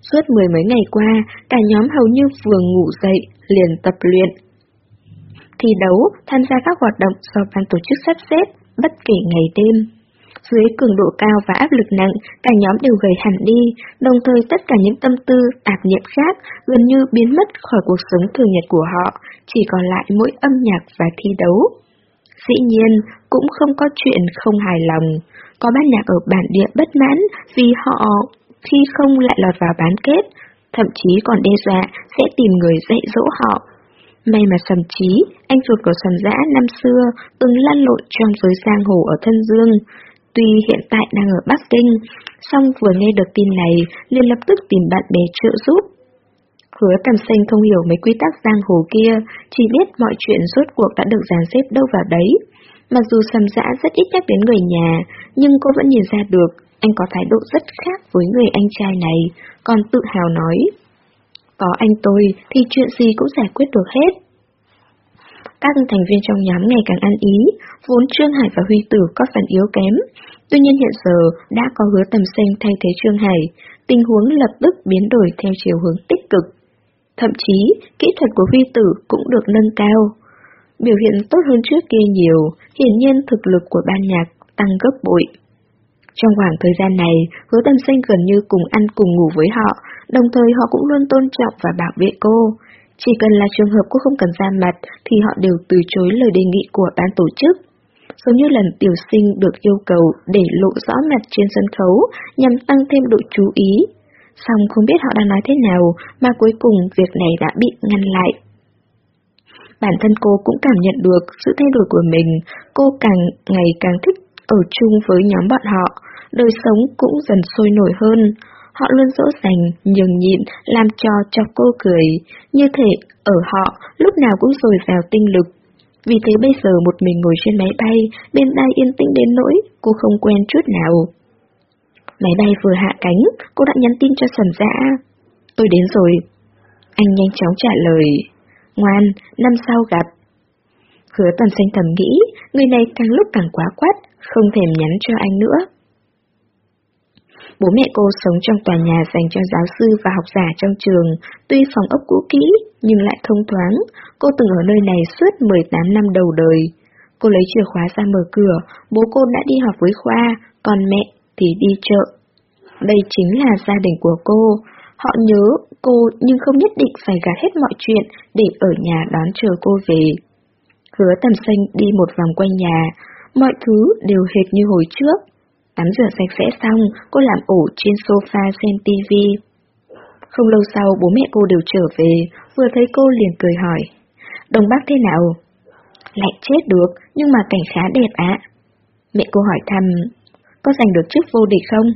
Suốt mười mấy ngày qua, cả nhóm hầu như vừa ngủ dậy, liền tập luyện. Thi đấu, tham gia các hoạt động do ban tổ chức sắp xếp, bất kể ngày đêm. Dưới cường độ cao và áp lực nặng, cả nhóm đều gầy hẳn đi, đồng thời tất cả những tâm tư, tạp niệm khác gần như biến mất khỏi cuộc sống thường nhật của họ, chỉ còn lại mỗi âm nhạc và thi đấu. Dĩ nhiên, cũng không có chuyện không hài lòng. Có ban nhạc ở bản địa bất mãn vì họ khi không lại lọt vào bán kết, thậm chí còn đe dọa sẽ tìm người dạy dỗ họ. May mà sầm trí, anh ruột của sầm dã năm xưa từng lăn lộn trong giới giang hồ ở thân dương. Tuy hiện tại đang ở Bắc Kinh, song vừa nghe được tin này liền lập tức tìm bạn bè trợ giúp. Hứa tầm xanh không hiểu mấy quy tắc giang hồ kia, chỉ biết mọi chuyện rốt cuộc đã được dàn xếp đâu vào đấy. Mặc dù sầm dã rất ít nhắc đến người nhà, nhưng cô vẫn nhìn ra được anh có thái độ rất khác với người anh trai này, còn tự hào nói. Có anh tôi thì chuyện gì cũng giải quyết được hết. Các thành viên trong nhóm ngày càng ăn ý, vốn Trương Hải và Huy Tử có phần yếu kém. Tuy nhiên hiện giờ đã có hứa tầm xanh thay thế Trương Hải, tình huống lập tức biến đổi theo chiều hướng tích cực. Thậm chí, kỹ thuật của Huy Tử cũng được nâng cao. Biểu hiện tốt hơn trước kia nhiều, hiển nhiên thực lực của ban nhạc tăng gấp bội. Trong khoảng thời gian này, hứa tâm sinh gần như cùng ăn cùng ngủ với họ, đồng thời họ cũng luôn tôn trọng và bảo vệ cô. Chỉ cần là trường hợp cô không cần ra mặt thì họ đều từ chối lời đề nghị của ban tổ chức. Giống như lần tiểu sinh được yêu cầu để lộ rõ mặt trên sân khấu nhằm tăng thêm độ chú ý. Xong không biết họ đang nói thế nào mà cuối cùng việc này đã bị ngăn lại. Bản thân cô cũng cảm nhận được sự thay đổi của mình, cô càng ngày càng thích ở chung với nhóm bọn họ, đời sống cũng dần sôi nổi hơn. Họ luôn dỗ dành, nhường nhịn, làm cho cho cô cười, như thể ở họ lúc nào cũng dồi dào tinh lực. Vì thế bây giờ một mình ngồi trên máy bay, bên tai yên tĩnh đến nỗi cô không quen chút nào. Máy bay vừa hạ cánh, cô đã nhắn tin cho Sầm Dã. Tôi đến rồi. Anh nhanh chóng trả lời. Ngoan, năm sau gặp. Hứa tần xanh thầm nghĩ, người này càng lúc càng quá quát, không thèm nhắn cho anh nữa. Bố mẹ cô sống trong tòa nhà dành cho giáo sư và học giả trong trường, tuy phòng ốc cũ kỹ nhưng lại thông thoáng, cô từng ở nơi này suốt 18 năm đầu đời. Cô lấy chìa khóa ra mở cửa, bố cô đã đi học với Khoa, còn mẹ thì đi chợ. Đây chính là gia đình của cô. Họ nhớ cô nhưng không nhất định phải gạt hết mọi chuyện để ở nhà đón chờ cô về. Hứa tầm xanh đi một vòng quanh nhà, mọi thứ đều hệt như hồi trước. Tắm rửa sạch sẽ xong, cô làm ổ trên sofa xem tivi. Không lâu sau bố mẹ cô đều trở về, vừa thấy cô liền cười hỏi. Đông Bắc thế nào? Lạnh chết được, nhưng mà cảnh khá đẹp ạ. Mẹ cô hỏi thăm, có giành được chức vô địch không?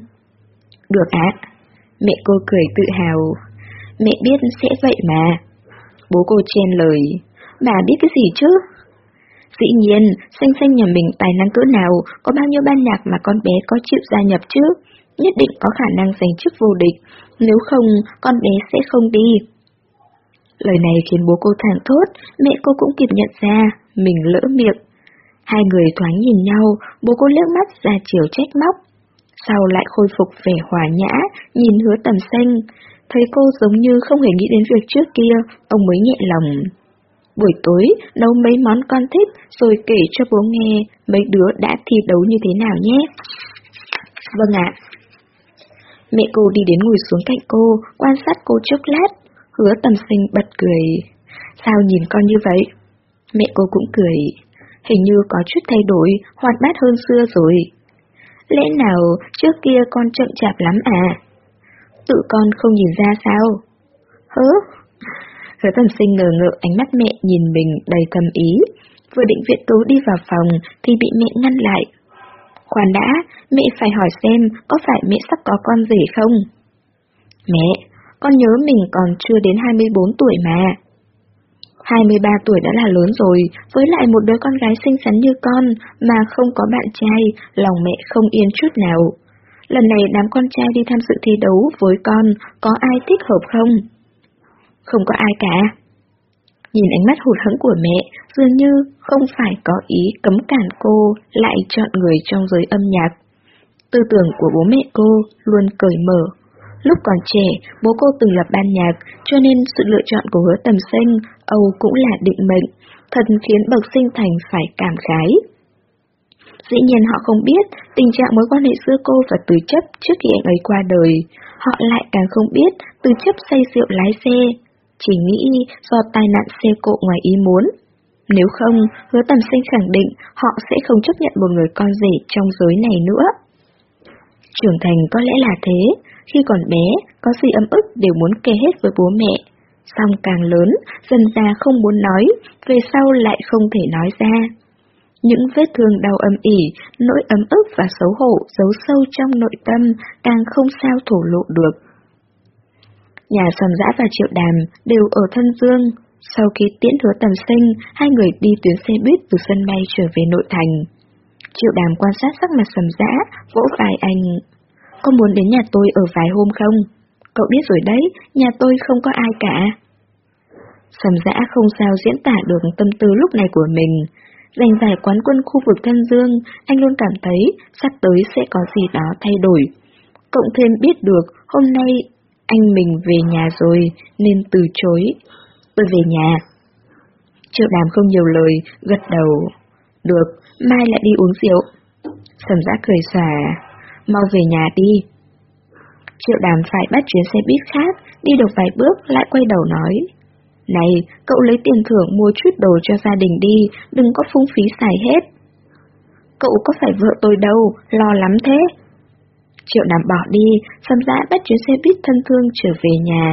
Được ạ. Mẹ cô cười tự hào. Mẹ biết sẽ vậy mà. Bố cô chen lời. Bà biết cái gì chứ? Dĩ nhiên, xanh xanh nhà mình tài năng cỡ nào, có bao nhiêu ban nhạc mà con bé có chịu gia nhập chứ? Nhất định có khả năng giành chức vô địch, nếu không, con bé sẽ không đi. Lời này khiến bố cô thẳng thốt, mẹ cô cũng kịp nhận ra, mình lỡ miệng. Hai người thoáng nhìn nhau, bố cô liếc mắt ra chiều trách móc. Sau lại khôi phục vẻ hòa nhã, nhìn hứa tầm xanh. Thấy cô giống như không hề nghĩ đến việc trước kia, ông mới nhẹ lòng. Buổi tối, nấu mấy món con thích, rồi kể cho bố nghe mấy đứa đã thi đấu như thế nào nhé. Vâng ạ. Mẹ cô đi đến ngồi xuống cạnh cô, quan sát cô chốc lát. Hứa tầm sinh bật cười. Sao nhìn con như vậy? Mẹ cô cũng cười. Hình như có chút thay đổi, hoạt bát hơn xưa rồi. Lẽ nào trước kia con chậm chạp lắm à? Tự con không nhìn ra sao? Hớ? Hứa tầm sinh ngờ ngợ ánh mắt mẹ nhìn mình đầy thầm ý. Vừa định viện tú đi vào phòng thì bị mẹ ngăn lại. Khoan đã, mẹ phải hỏi xem có phải mẹ sắp có con rể không? Mẹ, con nhớ mình còn chưa đến 24 tuổi mà. 23 tuổi đã là lớn rồi, với lại một đứa con gái xinh xắn như con mà không có bạn trai, lòng mẹ không yên chút nào. Lần này đám con trai đi tham dự thi đấu với con, có ai thích hợp không? Không có ai cả. Nhìn ánh mắt hụt hẫng của mẹ, dường như không phải có ý cấm cản cô lại chọn người trong giới âm nhạc. Tư tưởng của bố mẹ cô luôn cởi mở. Lúc còn trẻ, bố cô từng lập ban nhạc, cho nên sự lựa chọn của hứa tầm sinh, Âu cũng là định mệnh, thật khiến bậc sinh thành phải cảm khái. Dĩ nhiên họ không biết tình trạng mối quan hệ giữa cô và Từ chấp trước khi anh ấy qua đời. Họ lại càng không biết Từ chấp say rượu lái xe, chỉ nghĩ do tai nạn xe cộ ngoài ý muốn. Nếu không, hứa tầm sinh khẳng định họ sẽ không chấp nhận một người con rể trong giới này nữa. Trưởng thành có lẽ là thế, khi còn bé, có gì ấm ức đều muốn kể hết với bố mẹ. Xong càng lớn, dần ra không muốn nói, về sau lại không thể nói ra. Những vết thương đau âm ỉ, nỗi ấm ức và xấu hổ giấu sâu trong nội tâm càng không sao thổ lộ được. Nhà Sầm Dã và Triệu Đàm đều ở Thân Dương. Sau khi tiễn hứa tầm sinh, hai người đi tuyến xe buýt từ sân bay trở về nội thành. Triệu Đàm quan sát sắc mặt Sầm Dã, vỗ vai anh. Có muốn đến nhà tôi ở vài hôm không? Cậu biết rồi đấy, nhà tôi không có ai cả. Sầm Dã không sao diễn tả được tâm tư lúc này của mình. Giành giải quán quân khu vực Thân Dương, anh luôn cảm thấy sắp tới sẽ có gì đó thay đổi. Cộng thêm biết được hôm nay anh mình về nhà rồi nên từ chối. Tôi về nhà. Triệu đàm không nhiều lời, gật đầu. Được, mai lại đi uống rượu. Sầm giã cười xòa. Mau về nhà đi. Triệu đàm phải bắt chuyến xe buýt khác, đi được vài bước lại quay đầu nói. Này, cậu lấy tiền thưởng mua chút đồ cho gia đình đi, đừng có phung phí xài hết. Cậu có phải vợ tôi đâu, lo lắm thế. Triệu nằm bỏ đi, sầm Dã bắt chuyến xe buýt thân thương trở về nhà.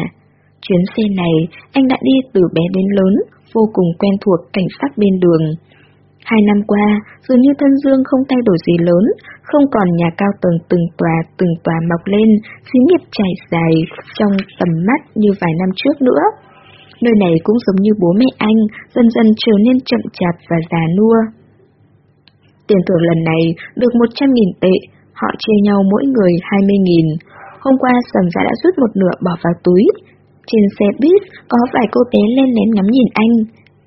Chuyến xe này, anh đã đi từ bé đến lớn, vô cùng quen thuộc cảnh sắc bên đường. Hai năm qua, dường như thân dương không thay đổi gì lớn, không còn nhà cao tầng từng tòa từng tòa mọc lên, xí nghiệp trải dài trong tầm mắt như vài năm trước nữa. Nơi này cũng giống như bố mẹ anh, dần dần trở nên chậm chạp và già nua. Tiền thưởng lần này được 100.000 tệ, Họ chia nhau mỗi người 20.000. Hôm qua Sầm gia đã rút một nửa bỏ vào túi. Trên xe buýt có vài cô bé lên lén ngắm nhìn anh.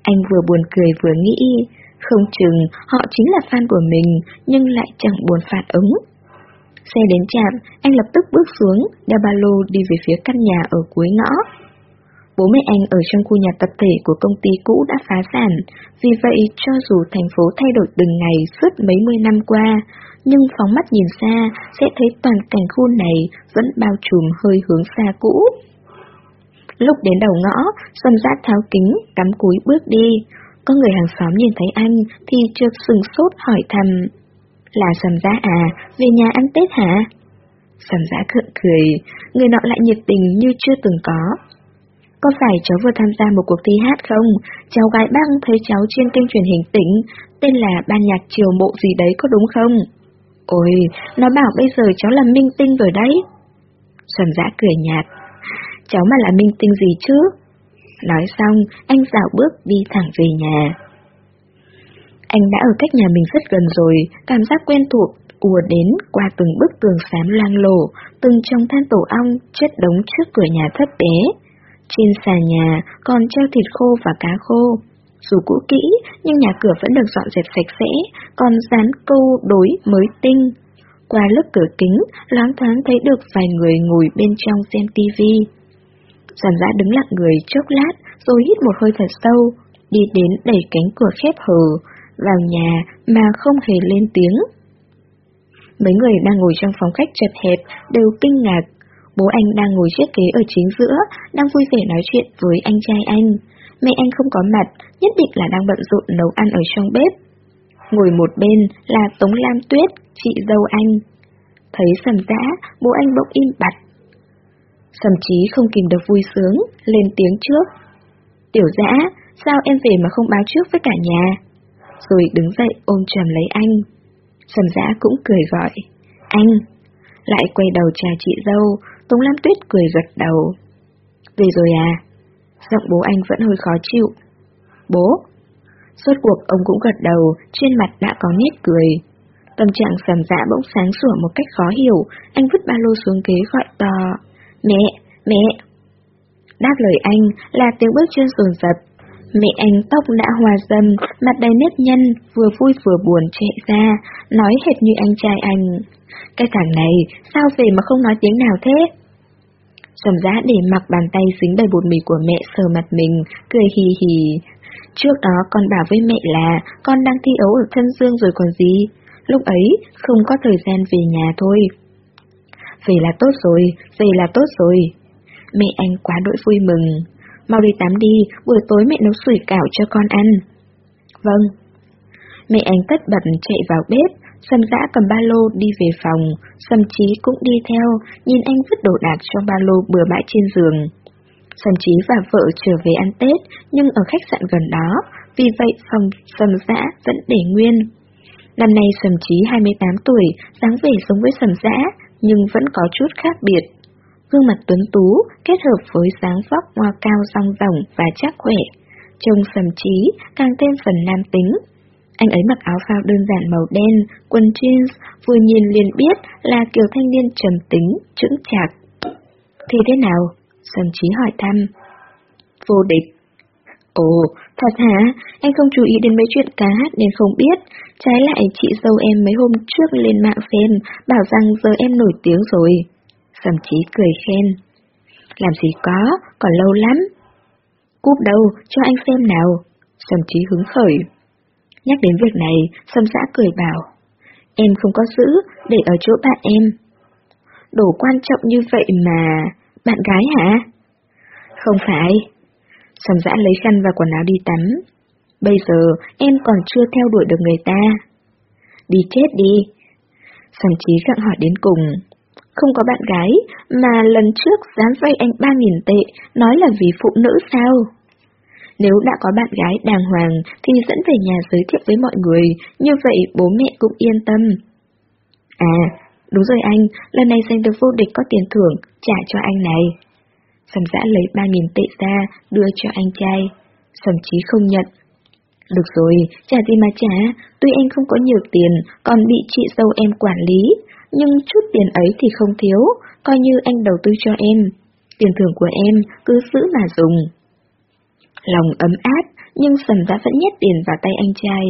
Anh vừa buồn cười vừa nghĩ, không chừng họ chính là fan của mình nhưng lại chẳng buồn phản ứng. Xe đến trạm, anh lập tức bước xuống, đeo ba lô đi về phía căn nhà ở cuối ngõ. Bố mẹ anh ở trong khu nhà tập thể của công ty cũ đã phá sản, vì vậy cho dù thành phố thay đổi từng ngày suốt mấy mươi năm qua, nhưng phóng mắt nhìn xa sẽ thấy toàn cảnh khu này vẫn bao trùm hơi hướng xa cũ. Lúc đến đầu ngõ, sầm Giác tháo kính, cắm cúi bước đi. Có người hàng xóm nhìn thấy anh thì chợt sừng sốt hỏi thầm. Là Sầm Giá à, về nhà ăn Tết hả? Sầm Giá cợn cười, người nọ lại nhiệt tình như chưa từng có. Có phải cháu vừa tham gia một cuộc thi hát không? Cháu gái băng thấy cháu trên kênh truyền hình tỉnh, tên là Ban nhạc triều mộ gì đấy có đúng không? Ôi, nó bảo bây giờ cháu là minh tinh rồi đấy. Xuân Giã cười nhạt. Cháu mà là minh tinh gì chứ? Nói xong, anh dạo bước đi thẳng về nhà. Anh đã ở cách nhà mình rất gần rồi, cảm giác quen thuộc, ùa đến qua từng bức tường xám loang lổ, từng trong than tổ ong chất đống trước cửa nhà thấp bé. Trên xà nhà còn treo thịt khô và cá khô. Dù cũ kỹ, nhưng nhà cửa vẫn được dọn dẹp sạch sẽ, còn dán câu đối mới tinh. Qua lớp cửa kính, loáng thoáng thấy được vài người ngồi bên trong xem tivi. Giản giã đứng lặng người chốc lát, rồi hít một hơi thật sâu, đi đến đẩy cánh cửa khép hờ, vào nhà mà không hề lên tiếng. Mấy người đang ngồi trong phòng khách chật hẹp đều kinh ngạc. Bố anh đang ngồi chiếc ghế ở chính giữa, đang vui vẻ nói chuyện với anh trai anh. Mẹ anh không có mặt, nhất định là đang bận rộn nấu ăn ở trong bếp. Ngồi một bên là Tống Lam Tuyết, chị dâu anh. Thấy sầm dã, bố anh bỗng im bặt. Sầm chí không kìm được vui sướng, lên tiếng trước. Tiểu dã, sao em về mà không báo trước với cả nhà? Rồi đứng dậy ôm chầm lấy anh. Sầm dã cũng cười gọi. Anh! Lại quay đầu chào chị dâu, Tống Lam Tuyết cười gật đầu. Về rồi à? Giọng bố anh vẫn hơi khó chịu. Bố! Suốt cuộc ông cũng gật đầu, trên mặt đã có nét cười. Tâm trạng sầm dã bỗng sáng sủa một cách khó hiểu, anh vứt ba lô xuống ghế gọi to. Mẹ! Mẹ! Đáp lời anh là tiếng bước chân rồn rập. Mẹ anh tóc đã hòa dâm, mặt đầy nếp nhăn, vừa vui vừa buồn chạy ra, nói hệt như anh trai anh. Cái thằng này, sao về mà không nói tiếng nào thế? Sầm giá để mặc bàn tay dính đầy bột mì của mẹ sờ mặt mình, cười hì hì. Trước đó con bảo với mẹ là con đang thi ấu ở thân dương rồi còn gì. Lúc ấy không có thời gian về nhà thôi. Về là tốt rồi, về là tốt rồi. Mẹ anh quá đỗi vui mừng. Mau đi tắm đi, buổi tối mẹ nấu sủi cảo cho con ăn. Vâng. Mẹ anh tất bật chạy vào bếp, Sâm dã cầm ba lô đi về phòng, Sâm trí cũng đi theo, nhìn anh vứt đồ đạc trong ba lô bừa bãi trên giường. Sâm trí và vợ trở về ăn Tết, nhưng ở khách sạn gần đó, vì vậy phòng Sâm dã vẫn để nguyên. Năm nay Sầm Trí 28 tuổi, dáng vẻ giống với Sầm Dã, nhưng vẫn có chút khác biệt. Gương mặt tuấn tú, kết hợp với dáng vóc hoa cao rong ròng và chắc khỏe. Trông Sầm Trí càng thêm phần nam tính, anh ấy mặc áo phao đơn giản màu đen, quần jeans, vừa nhìn liền biết là kiểu thanh niên trầm tính, chững chạc. Thì thế nào? Sầm trí hỏi thăm. Vô địch. Ồ, thật hả? Anh không chú ý đến mấy chuyện cá hát nên không biết. Trái lại chị dâu em mấy hôm trước lên mạng xem, bảo rằng giờ em nổi tiếng rồi. Sầm trí cười khen. Làm gì có, còn lâu lắm. Cúp đâu, cho anh xem nào. Sầm trí hứng khởi. Nhắc đến việc này, Sâm xã cười bảo, em không có giữ, để ở chỗ bạn em. Đồ quan trọng như vậy mà, bạn gái hả? Không phải. sầm dã lấy khăn và quần áo đi tắm. Bây giờ em còn chưa theo đuổi được người ta. Đi chết đi. Sầm trí gặng hỏi đến cùng. Không có bạn gái, mà lần trước dám vay anh 3.000 tệ, nói là vì phụ nữ sao? Nếu đã có bạn gái đàng hoàng thì dẫn về nhà giới thiệu với mọi người, như vậy bố mẹ cũng yên tâm. À, đúng rồi anh, lần này giành được vô địch có tiền thưởng, trả cho anh này. Sầm dã lấy 3.000 tệ ra, đưa cho anh trai. Sầm chí không nhận. Được rồi, trả gì mà trả, tuy anh không có nhiều tiền, còn bị chị dâu em quản lý, nhưng chút tiền ấy thì không thiếu, coi như anh đầu tư cho em. Tiền thưởng của em cứ giữ mà dùng. Lòng ấm áp, nhưng Sầm đã vẫn nhét tiền vào tay anh trai.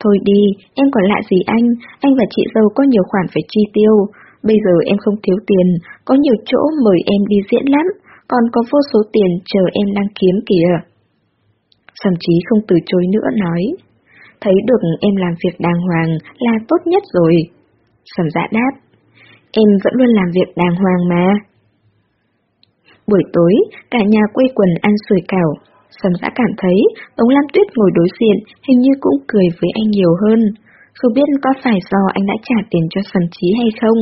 Thôi đi, em còn lạ gì anh, anh và chị dâu có nhiều khoản phải chi tiêu. Bây giờ em không thiếu tiền, có nhiều chỗ mời em đi diễn lắm, còn có vô số tiền chờ em đang kiếm kìa. Sầm chí không từ chối nữa nói. Thấy được em làm việc đàng hoàng là tốt nhất rồi. Sầm dạ đáp. Em vẫn luôn làm việc đàng hoàng mà. Buổi tối, cả nhà quây quần ăn sủi cảo, Sầm dã cảm thấy Tống Lam Tuyết ngồi đối diện hình như cũng cười với anh nhiều hơn. Không biết có phải do anh đã trả tiền cho Sầm Chí hay không?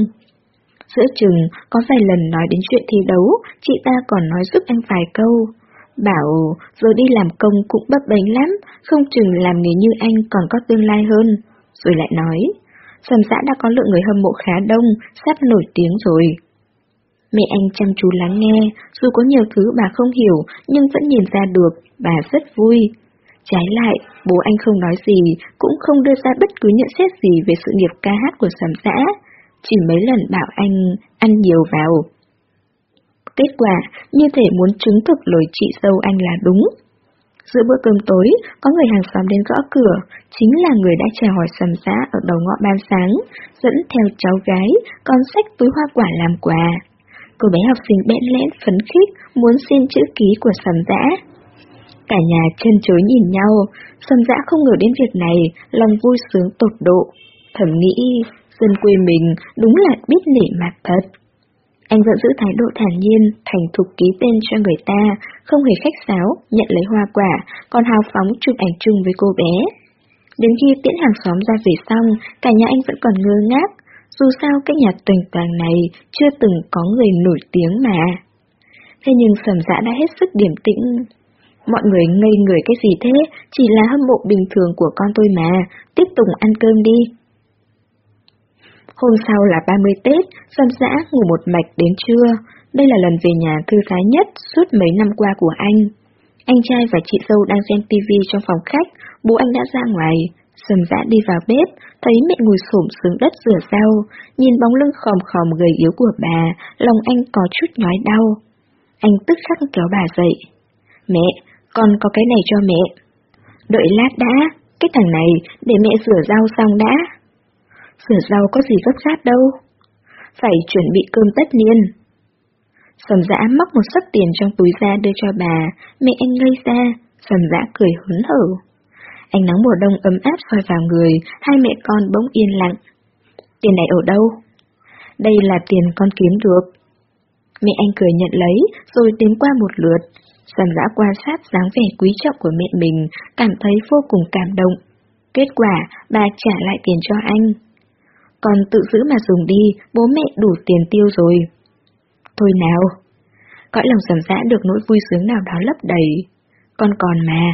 Giữa chừng, có vài lần nói đến chuyện thi đấu, chị ta còn nói giúp anh vài câu. Bảo, giờ đi làm công cũng bấp bênh lắm, không chừng làm nghề như anh còn có tương lai hơn. Rồi lại nói, Sầm xã đã có lượng người hâm mộ khá đông, sắp nổi tiếng rồi. Mẹ anh chăm chú lắng nghe, dù có nhiều thứ bà không hiểu, nhưng vẫn nhìn ra được, bà rất vui. Trái lại, bố anh không nói gì, cũng không đưa ra bất cứ nhận xét gì về sự nghiệp ca hát của sầm xã, chỉ mấy lần bảo anh ăn nhiều vào. Kết quả, như thể muốn chứng thực lời chị dâu anh là đúng. Giữa bữa cơm tối, có người hàng xóm đến gõ cửa, chính là người đã chào hỏi sầm xã ở đầu ngõ ban sáng, dẫn theo cháu gái, con sách túi hoa quả làm quà. Cô bé học sinh bẽn lẽn phấn khích muốn xin chữ ký của sầm dã. Cả nhà chân chối nhìn nhau, sầm dã không ngờ đến việc này, lòng vui sướng tột độ. Thầm nghĩ, dân quê mình đúng là biết nể mặt thật. Anh vẫn giữ thái độ thản nhiên, thành thục ký tên cho người ta, không hề khách sáo, nhận lấy hoa quả, còn hào phóng chụp ảnh chung với cô bé. Đến khi tiễn hàng xóm ra về xong, cả nhà anh vẫn còn ngơ ngác, dù sao cái nhà tuỳnh toàn này chưa từng có người nổi tiếng mà. Thế nhưng sầm dã đã hết sức điểm tĩnh. Mọi người ngây người cái gì thế, chỉ là hâm mộ bình thường của con tôi mà, tiếp tục ăn cơm đi. Hôm sau là 30 Tết, sầm Dã ngủ một mạch đến trưa. Đây là lần về nhà thư thái nhất suốt mấy năm qua của anh. Anh trai và chị dâu đang xem tivi trong phòng khách, bố anh đã ra ngoài. Sầm dã đi vào bếp, thấy mẹ ngồi xổm xuống đất rửa rau, nhìn bóng lưng khòm khòm gầy yếu của bà, lòng anh có chút nhói đau. Anh tức khắc kéo bà dậy. Mẹ, con có cái này cho mẹ. Đợi lát đã, cái thằng này để mẹ rửa rau xong đã. Rửa rau có gì gấp gáp đâu. Phải chuẩn bị cơm tất niên. Sầm dã móc một sấp tiền trong túi ra đưa cho bà, mẹ anh ngây ra, sầm dã cười hớn hở. Ánh nắng mùa đông ấm áp soi vào người, hai mẹ con bỗng yên lặng. Tiền này ở đâu? Đây là tiền con kiếm được. Mẹ anh cười nhận lấy, rồi tiến qua một lượt. Sầm dã quan sát dáng vẻ quý trọng của mẹ mình, cảm thấy vô cùng cảm động. Kết quả, bà trả lại tiền cho anh còn tự giữ mà dùng đi, bố mẹ đủ tiền tiêu rồi. Thôi nào, cõi lòng sầm dã được nỗi vui sướng nào đó lấp đầy. Con còn mà.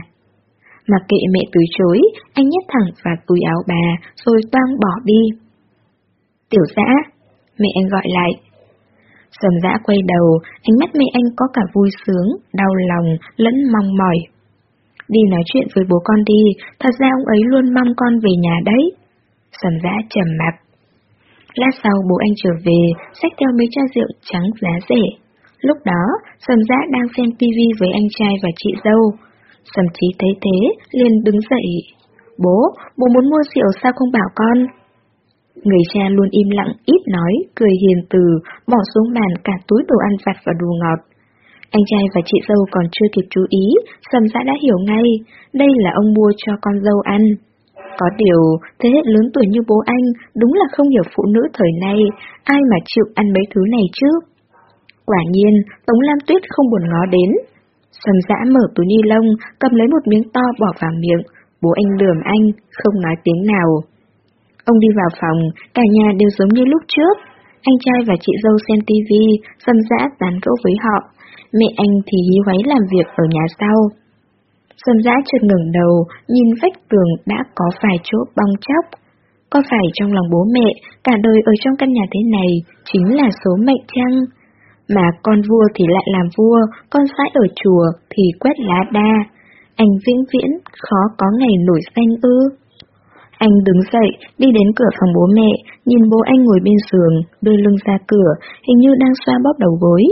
Mặc kệ mẹ từ chối, anh nhét thẳng vào túi áo bà, rồi toang bỏ đi. Tiểu dã, mẹ anh gọi lại. Sầm dã quay đầu, ánh mắt mẹ anh có cả vui sướng, đau lòng, lẫn mong mỏi. Đi nói chuyện với bố con đi, thật ra ông ấy luôn mong con về nhà đấy. Sầm dã trầm mặt. Lát sau bố anh trở về, xách theo mấy chai rượu trắng giá rẻ. Lúc đó, Sầm Dã đang xem tivi với anh trai và chị dâu. Sầm trí thấy thế, liền đứng dậy. Bố, bố muốn mua rượu sao không bảo con? Người cha luôn im lặng, ít nói, cười hiền từ, bỏ xuống bàn cả túi đồ ăn vặt và đồ ngọt. Anh trai và chị dâu còn chưa kịp chú ý, Sầm Dã đã hiểu ngay, đây là ông mua cho con dâu ăn. Có điều, thế hệ lớn tuổi như bố anh đúng là không hiểu phụ nữ thời nay, ai mà chịu ăn mấy thứ này chứ. Quả nhiên, Tống Lam Tuyết không buồn ngó đến. Sầm dã mở túi ni lông, cầm lấy một miếng to bỏ vào miệng, bố anh lườm anh, không nói tiếng nào. Ông đi vào phòng, cả nhà đều giống như lúc trước. Anh trai và chị dâu xem tivi, sầm dã tán gẫu với họ. Mẹ anh thì hí hoáy làm việc ở nhà sau. Sầm dã chợt ngẩng đầu, nhìn vách tường đã có vài chỗ bong chóc. Có phải trong lòng bố mẹ, cả đời ở trong căn nhà thế này chính là số mệnh chăng? Mà con vua thì lại làm vua, con sãi ở chùa thì quét lá đa. Anh vĩnh viễn khó có ngày nổi danh ư. Anh đứng dậy, đi đến cửa phòng bố mẹ, nhìn bố anh ngồi bên giường, đưa lưng ra cửa, hình như đang xoa bóp đầu gối.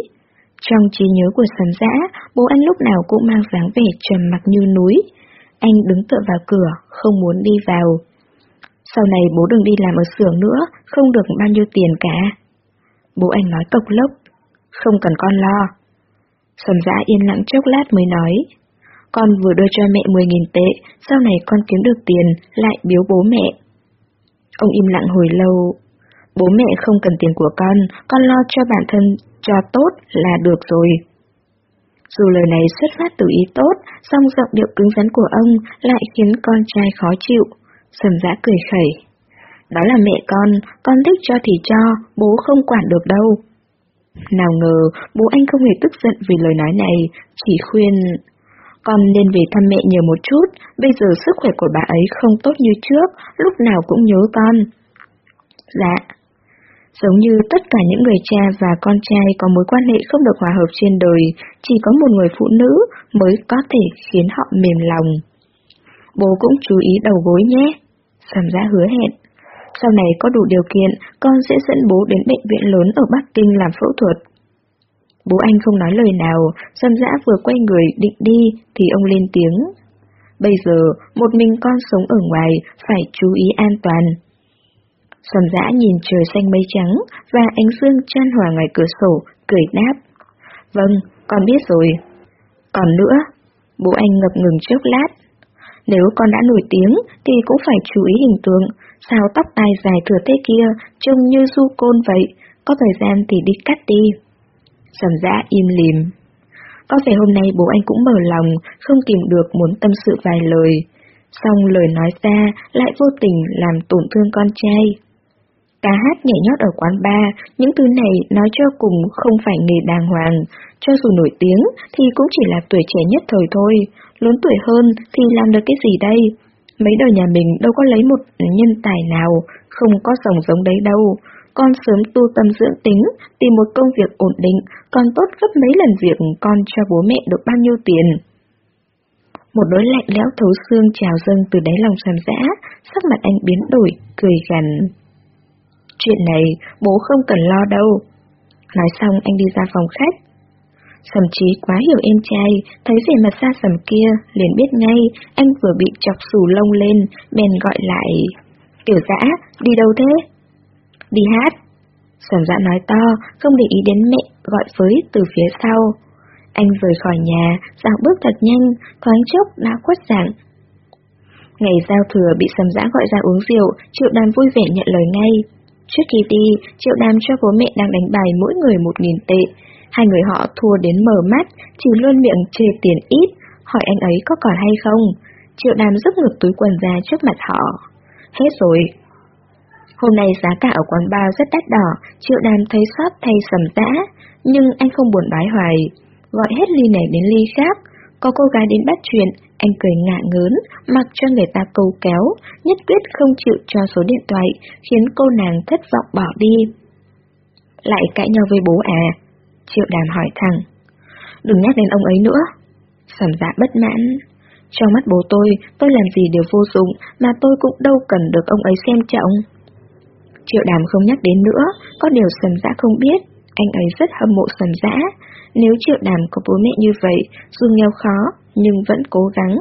Trong trí nhớ của sầm dã, bố anh lúc nào cũng mang dáng vẻ trầm mặc như núi. Anh đứng tựa vào cửa, không muốn đi vào. Sau này bố đừng đi làm ở xưởng nữa, không được bao nhiêu tiền cả. Bố anh nói cộc lốc, không cần con lo. Sầm dã yên lặng chốc lát mới nói, con vừa đưa cho mẹ 10.000 tệ, sau này con kiếm được tiền, lại biếu bố mẹ. Ông im lặng hồi lâu, bố mẹ không cần tiền của con, con lo cho bản thân cho tốt là được rồi. Dù lời này xuất phát từ ý tốt, song giọng điệu cứng rắn của ông lại khiến con trai khó chịu. Sầm dã cười khẩy. Đó là mẹ con, con thích cho thì cho, bố không quản được đâu. Nào ngờ, bố anh không hề tức giận vì lời nói này, chỉ khuyên... Con nên về thăm mẹ nhiều một chút, bây giờ sức khỏe của bà ấy không tốt như trước, lúc nào cũng nhớ con. Dạ. Giống như tất cả những người cha và con trai có mối quan hệ không được hòa hợp trên đời, chỉ có một người phụ nữ mới có thể khiến họ mềm lòng. Bố cũng chú ý đầu gối nhé. Sầm giã hứa hẹn. Sau này có đủ điều kiện, con sẽ dẫn bố đến bệnh viện lớn ở Bắc Kinh làm phẫu thuật. Bố anh không nói lời nào, Sầm Dã vừa quay người định đi thì ông lên tiếng. Bây giờ, một mình con sống ở ngoài, phải chú ý an toàn. Sầm dã nhìn trời xanh mây trắng và ánh dương chan hòa ngoài cửa sổ, cười đáp. Vâng, con biết rồi. Còn nữa, bố anh ngập ngừng chốc lát. Nếu con đã nổi tiếng thì cũng phải chú ý hình tượng, sao tóc tai dài thừa thế kia trông như du côn vậy, có thời gian thì đi cắt đi. Sầm dã im lìm. Có vẻ hôm nay bố anh cũng mở lòng, không kìm được muốn tâm sự vài lời. Xong lời nói ra lại vô tình làm tổn thương con trai. Ca hát nhảy nhót ở quán bar, những thứ này nói cho cùng không phải nghề đàng hoàng. Cho dù nổi tiếng thì cũng chỉ là tuổi trẻ nhất thời thôi, lớn tuổi hơn thì làm được cái gì đây? Mấy đời nhà mình đâu có lấy một nhân tài nào, không có dòng giống đấy đâu. Con sớm tu tâm dưỡng tính, tìm một công việc ổn định, còn tốt gấp mấy lần việc con cho bố mẹ được bao nhiêu tiền. Một nỗi lạnh lẽo thấu xương trào dâng từ đáy lòng sàm dã, sắc mặt anh biến đổi, cười gằn. Chuyện này bố không cần lo đâu. Nói xong anh đi ra phòng khách. Sầm trí quá hiểu em trai, thấy vẻ mặt xa sầm kia, liền biết ngay, anh vừa bị chọc xù lông lên, bèn gọi lại. Tiểu dã, đi đâu thế? Đi hát. Sầm dã nói to, không để ý đến mẹ, gọi với từ phía sau. Anh rời khỏi nhà, dạo bước thật nhanh, thoáng chốc đã khuất dạng. Ngày giao thừa bị sầm dã gọi ra uống rượu, triệu đàn vui vẻ nhận lời ngay. Trước khi đi, Triệu Đàm cho bố mẹ đang đánh bài mỗi người một nghìn tệ. Hai người họ thua đến mờ mắt, chỉ luôn miệng chê tiền ít, hỏi anh ấy có còn hay không. Triệu Đàm rút ngược túi quần ra trước mặt họ. Hết rồi. Hôm nay giá cả ở quán bar rất đắt đỏ, Triệu Đàm thấy xót thay sầm dã, nhưng anh không buồn bái hoài. Gọi hết ly này đến ly khác, có cô gái đến bắt chuyện, anh cười ngạ ngớn, mặc cho người ta câu kéo, nhất quyết không chịu cho số điện thoại, khiến cô nàng thất vọng bỏ đi. Lại cãi nhau với bố à? Triệu đàm hỏi thẳng. Đừng nhắc đến ông ấy nữa. Sầm dạ bất mãn. Trong mắt bố tôi, tôi làm gì đều vô dụng, mà tôi cũng đâu cần được ông ấy xem trọng. Triệu đàm không nhắc đến nữa, có điều sầm dã không biết, anh ấy rất hâm mộ sầm dã. Nếu triệu đàm có bố mẹ như vậy, dù nghèo khó, nhưng vẫn cố gắng,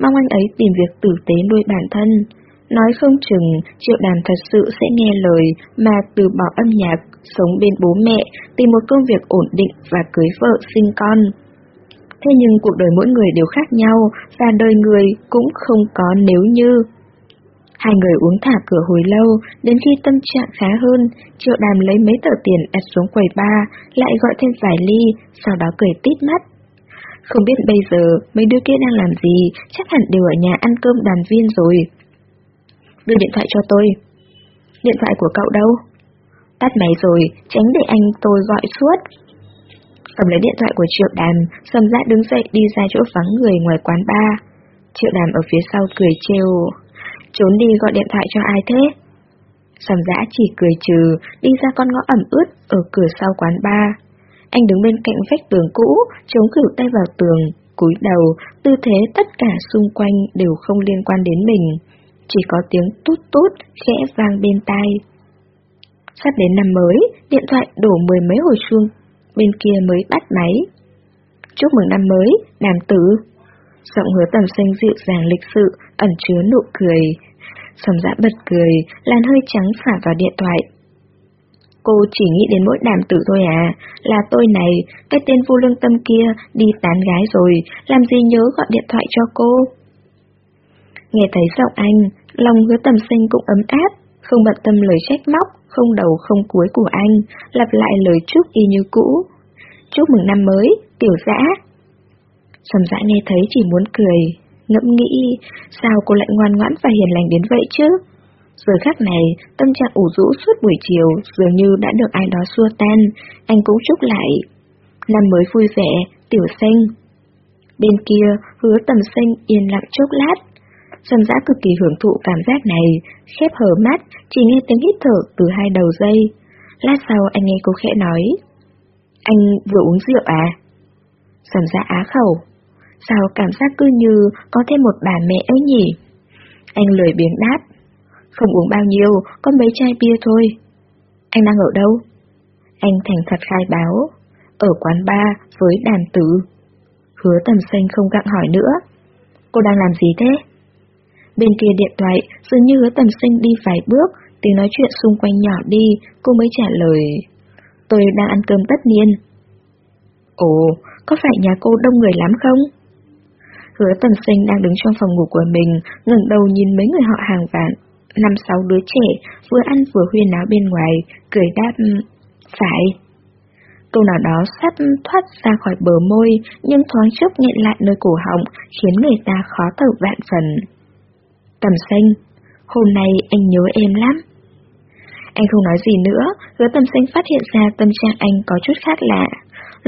mong anh ấy tìm việc tử tế nuôi bản thân. Nói không chừng, triệu đàm thật sự sẽ nghe lời mà từ bỏ âm nhạc, sống bên bố mẹ, tìm một công việc ổn định và cưới vợ sinh con. Thế nhưng cuộc đời mỗi người đều khác nhau, và đời người cũng không có nếu như. Hai người uống thả cửa hồi lâu, đến khi tâm trạng khá hơn, triệu đàm lấy mấy tờ tiền đặt xuống quầy ba, lại gọi thêm vài ly, sau đó cười tít mắt. Không biết bây giờ mấy đứa kia đang làm gì, chắc hẳn đều ở nhà ăn cơm đoàn viên rồi. Đưa điện thoại cho tôi. Điện thoại của cậu đâu? Tắt máy rồi, tránh để anh tôi gọi suốt. Cầm lấy điện thoại của Triệu Đàm, Sầm Dã đứng dậy đi ra chỗ vắng người ngoài quán bar. Triệu Đàm ở phía sau cười trêu. Trốn đi gọi điện thoại cho ai thế? Sầm Dã chỉ cười trừ, đi ra con ngõ ẩm ướt ở cửa sau quán bar. Anh đứng bên cạnh vách tường cũ, chống cửu tay vào tường, cúi đầu, tư thế tất cả xung quanh đều không liên quan đến mình. Chỉ có tiếng tút tút, khẽ vang bên tai. Sắp đến năm mới, điện thoại đổ mười mấy hồi chuông, bên kia mới bắt máy. Chúc mừng năm mới, đàm tử. Giọng hứa tầm xanh dịu dàng lịch sự, ẩn chứa nụ cười. Sầm dã bật cười, làn hơi trắng phả vào điện thoại. Cô chỉ nghĩ đến mỗi đàm tử thôi à, là tôi này, cái tên vô lương tâm kia đi tán gái rồi, làm gì nhớ gọi điện thoại cho cô. Nghe thấy giọng anh, lòng hứa tầm xanh cũng ấm áp, không bận tâm lời trách móc, không đầu không cuối của anh, lặp lại lời chúc y như cũ. Chúc mừng năm mới, tiểu dã. Sầm dã nghe thấy chỉ muốn cười, ngẫm nghĩ, sao cô lại ngoan ngoãn và hiền lành đến vậy chứ? Giờ khắc này, tâm trạng ủ rũ suốt buổi chiều dường như đã được ai đó xua tan, anh cũng chúc lại. Năm mới vui vẻ, tiểu xanh. Bên kia, hứa tầm xanh yên lặng chốc lát. Sầm dã cực kỳ hưởng thụ cảm giác này, khép hờ mắt, chỉ nghe tiếng hít thở từ hai đầu dây. Lát sau anh nghe cô khẽ nói. Anh vừa uống rượu à? Sầm dã á khẩu. Sao cảm giác cứ như có thêm một bà mẹ ấy nhỉ? Anh lười biếng đáp. Không uống bao nhiêu, có mấy chai bia thôi. Anh đang ở đâu? Anh thành thật khai báo. Ở quán bar với đàn tử. Hứa tầm xanh không gặng hỏi nữa. Cô đang làm gì thế? Bên kia điện thoại, dường như hứa tầm sinh đi vài bước, tiếng nói chuyện xung quanh nhỏ đi, cô mới trả lời. Tôi đang ăn cơm tất niên. Ồ, có phải nhà cô đông người lắm không? Hứa tầm sinh đang đứng trong phòng ngủ của mình, ngẩng đầu nhìn mấy người họ hàng vạn, năm sáu đứa trẻ, vừa ăn vừa huyên náo bên ngoài, cười đáp, phải. Câu nào đó sắp thoát ra khỏi bờ môi, nhưng thoáng chốc nghẹn lại nơi cổ họng, khiến người ta khó thở vạn phần. Tầm xanh, hôm nay anh nhớ em lắm. Anh không nói gì nữa, hứa tầm xanh phát hiện ra tâm trạng anh có chút khác lạ.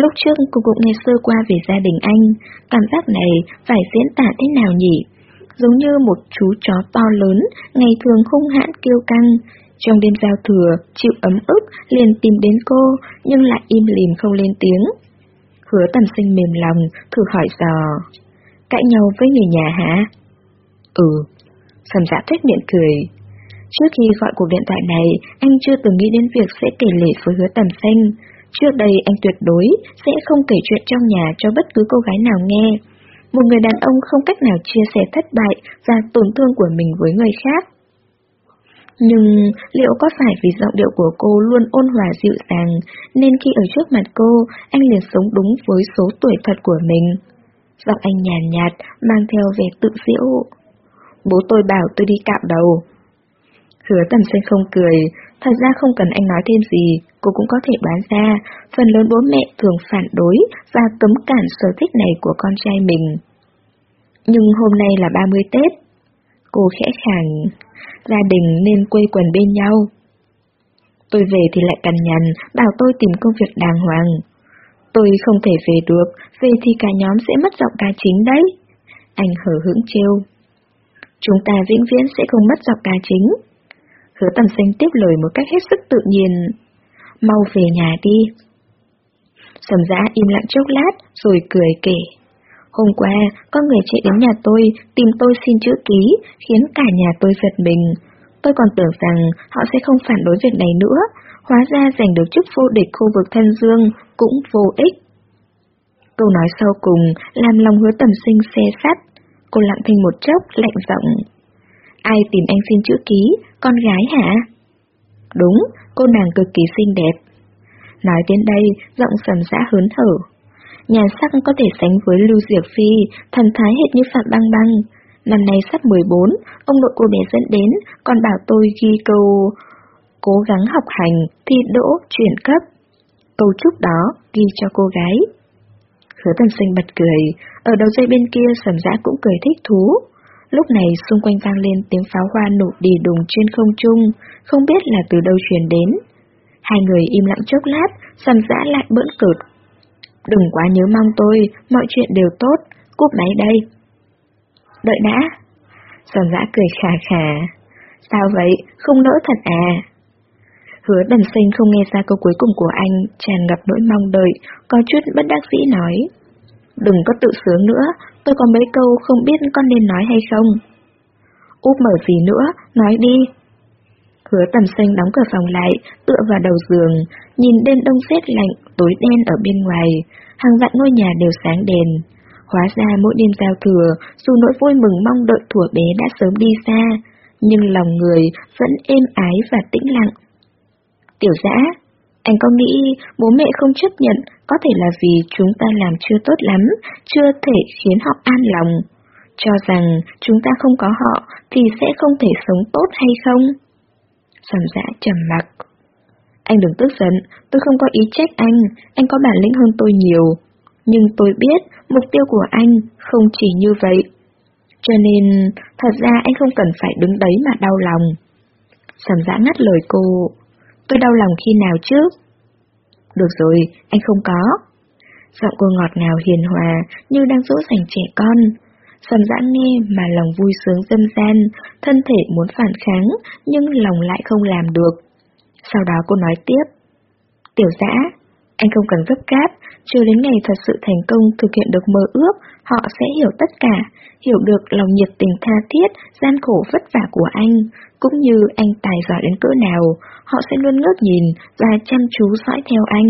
Lúc trước cô cũng nghe sơ qua về gia đình anh, cảm giác này phải diễn tả thế nào nhỉ? Giống như một chú chó to lớn, ngày thường hung hãn kiêu căng. Trong đêm giao thừa, chịu ấm ức, liền tìm đến cô, nhưng lại im lìm không lên tiếng. Hứa tầm sinh mềm lòng, thử hỏi dò. Cãi nhau với người nhà hả? Ừ, Sầm dạ tuyết miệng cười. Trước khi gọi cuộc điện thoại này, anh chưa từng nghĩ đến việc sẽ kể lể với hứa tầm xanh. Trước đây anh tuyệt đối sẽ không kể chuyện trong nhà cho bất cứ cô gái nào nghe. Một người đàn ông không cách nào chia sẻ thất bại và tổn thương của mình với người khác. Nhưng liệu có phải vì giọng điệu của cô luôn ôn hòa dịu dàng, nên khi ở trước mặt cô, anh liền sống đúng với số tuổi thật của mình? Giọng anh nhàn nhạt, nhạt, mang theo vẻ tự diễu. Bố tôi bảo tôi đi cạo đầu. Hứa tầm xanh không cười, thật ra không cần anh nói thêm gì, cô cũng có thể đoán ra, phần lớn bố mẹ thường phản đối và cấm cản sở thích này của con trai mình. Nhưng hôm nay là 30 Tết. Cô khẽ khàng, gia đình nên quây quần bên nhau. Tôi về thì lại cằn nhằn, bảo tôi tìm công việc đàng hoàng. Tôi không thể về được, về thì cả nhóm sẽ mất giọng ca chính đấy. Anh hở hững trêu. Chúng ta vĩnh viễn sẽ không mất dọc ca chính. Hứa tầm xanh tiếp lời một cách hết sức tự nhiên. Mau về nhà đi. Sầm giã im lặng chốc lát, rồi cười kể. Hôm qua, có người chạy đến nhà tôi, tìm tôi xin chữ ký, khiến cả nhà tôi giật mình. Tôi còn tưởng rằng họ sẽ không phản đối việc này nữa, hóa ra giành được chức vô địch khu vực thân dương cũng vô ích. Câu nói sau cùng làm lòng hứa tầm sinh xe sắt, Cô lặng thinh một chốc, lạnh giọng. Ai tìm anh xin chữ ký, con gái hả? Đúng, cô nàng cực kỳ xinh đẹp. Nói đến đây, giọng sầm giã hớn hở. Nhà sắc có thể sánh với Lưu Diệp Phi, thần thái hệt như Phạm Băng Băng. Năm nay sắp 14, ông nội cô bé dẫn đến, còn bảo tôi ghi câu cố gắng học hành, thi đỗ, chuyển cấp. Câu chúc đó ghi cho cô gái. Hứa tần sinh bật cười, ở đầu dây bên kia sầm dã cũng cười thích thú. Lúc này xung quanh vang lên tiếng pháo hoa nổ đi đùng trên không trung, không biết là từ đâu truyền đến. Hai người im lặng chốc lát, sầm dã lại bỡn cợt. Đừng quá nhớ mong tôi, mọi chuyện đều tốt, cúp máy đây. Đợi đã. Sầm dã cười khà khà. Sao vậy, không nỡ thật à? Hứa đần sinh không nghe ra câu cuối cùng của anh, tràn ngập nỗi mong đợi, có chút bất đắc dĩ nói. Đừng có tự sướng nữa, tôi có mấy câu không biết con nên nói hay không. Úp mở gì nữa, nói đi. Hứa tầm xanh đóng cửa phòng lại, tựa vào đầu giường, nhìn đêm đông rét lạnh, tối đen ở bên ngoài, hàng vạn ngôi nhà đều sáng đèn. Hóa ra mỗi đêm giao thừa, dù nỗi vui mừng mong đợi thủa bé đã sớm đi xa, nhưng lòng người vẫn êm ái và tĩnh lặng. Tiểu dã, anh có nghĩ bố mẹ không chấp nhận có thể là vì chúng ta làm chưa tốt lắm, chưa thể khiến họ an lòng. Cho rằng chúng ta không có họ thì sẽ không thể sống tốt hay không? Sầm dã trầm mặc. Anh đừng tức giận, tôi không có ý trách anh, anh có bản lĩnh hơn tôi nhiều. Nhưng tôi biết mục tiêu của anh không chỉ như vậy. Cho nên, thật ra anh không cần phải đứng đấy mà đau lòng. Sầm dã ngắt lời cô. Tôi đau lòng khi nào chứ? Được rồi, anh không có. Giọng cô ngọt ngào hiền hòa, như đang dỗ dành trẻ con. Sầm dã nghe mà lòng vui sướng dâm gian, thân thể muốn phản kháng, nhưng lòng lại không làm được. Sau đó cô nói tiếp. Tiểu dã, anh không cần gấp gáp, chờ đến ngày thật sự thành công thực hiện được mơ ước, họ sẽ hiểu tất cả, hiểu được lòng nhiệt tình tha thiết, gian khổ vất vả của anh, cũng như anh tài giỏi đến cỡ nào, họ sẽ luôn ngước nhìn và chăm chú dõi theo anh.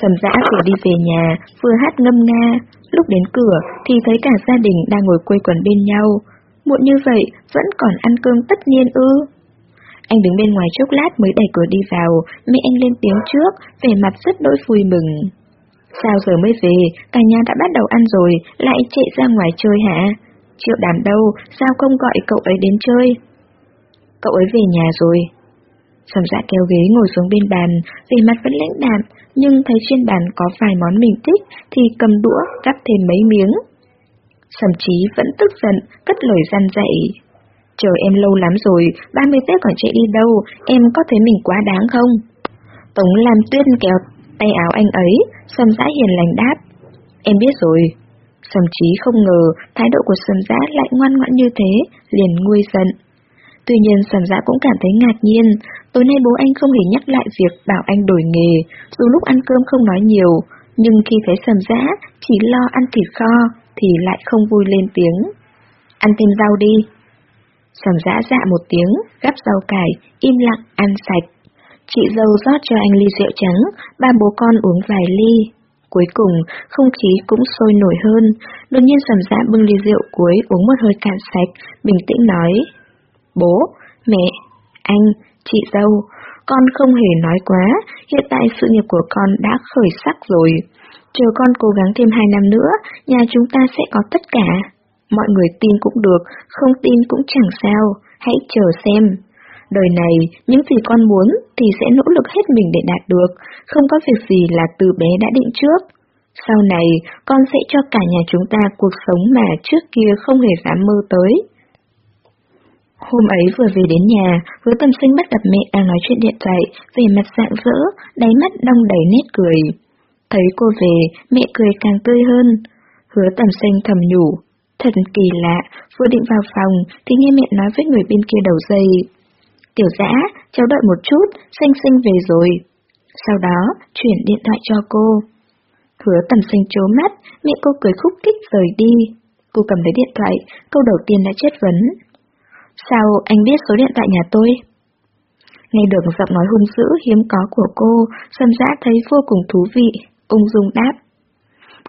Sầm dã vừa đi về nhà, vừa hát ngâm nga, lúc đến cửa thì thấy cả gia đình đang ngồi quây quần bên nhau. Muộn như vậy, vẫn còn ăn cơm tất nhiên ư. Anh đứng bên ngoài chốc lát mới đẩy cửa đi vào, mẹ anh lên tiếng trước, vẻ mặt rất đỗi vui mừng. Sao giờ mới về, cả nhà đã bắt đầu ăn rồi, lại chạy ra ngoài chơi hả? Triệu đàm đâu, sao không gọi cậu ấy đến chơi? Cậu ấy về nhà rồi. Sầm dạ kéo ghế ngồi xuống bên bàn, vì mặt vẫn lãnh đạm, nhưng thấy trên bàn có vài món mình thích thì cầm đũa gắp thêm mấy miếng. Sầm chí vẫn tức giận, cất lời gian dạy. Chờ em lâu lắm rồi, 30 Tết còn chạy đi đâu, em có thấy mình quá đáng không? Tống làm tuyên kéo tay áo anh ấy, sầm giã hiền lành đáp. Em biết rồi. Sầm chí không ngờ thái độ của sầm giã lại ngoan ngoãn như thế, liền nguôi giận. Tuy nhiên sầm giã cũng cảm thấy ngạc nhiên, tối nay bố anh không hề nhắc lại việc bảo anh đổi nghề, dù lúc ăn cơm không nói nhiều, nhưng khi thấy sầm giã chỉ lo ăn thịt kho thì lại không vui lên tiếng. Ăn thêm rau đi. Sầm dã dạ một tiếng, gắp rau cải, im lặng, ăn sạch. Chị dâu rót cho anh ly rượu trắng, ba bố con uống vài ly. Cuối cùng, không khí cũng sôi nổi hơn, đột nhiên sầm dạ bưng ly rượu cuối uống một hơi cạn sạch, bình tĩnh nói. Bố, mẹ, anh, chị dâu, con không hề nói quá, hiện tại sự nghiệp của con đã khởi sắc rồi. Chờ con cố gắng thêm hai năm nữa, nhà chúng ta sẽ có tất cả. Mọi người tin cũng được, không tin cũng chẳng sao, hãy chờ xem. Đời này, những gì con muốn thì sẽ nỗ lực hết mình để đạt được, không có việc gì là từ bé đã định trước. Sau này, con sẽ cho cả nhà chúng ta cuộc sống mà trước kia không hề dám mơ tới. Hôm ấy vừa về đến nhà, hứa tâm sinh bắt gặp mẹ đang nói chuyện điện thoại, về mặt dạng dỡ, đáy mắt đong đầy nét cười. Thấy cô về, mẹ cười càng tươi hơn. Hứa tầm sinh thầm nhủ. Thật kỳ lạ, vừa định vào phòng thì nghe mẹ nói với người bên kia đầu dây. Tiểu dã, cháu đợi một chút, xanh sinh về rồi. Sau đó, chuyển điện thoại cho cô. Hứa tầm xanh chố mắt, mẹ cô cười khúc kích rời đi. Cô cầm lấy điện thoại, câu đầu tiên đã chất vấn. Sao anh biết số điện thoại nhà tôi? Nghe được giọng nói hung dữ hiếm có của cô, Sâm dã thấy vô cùng thú vị, ung dung đáp.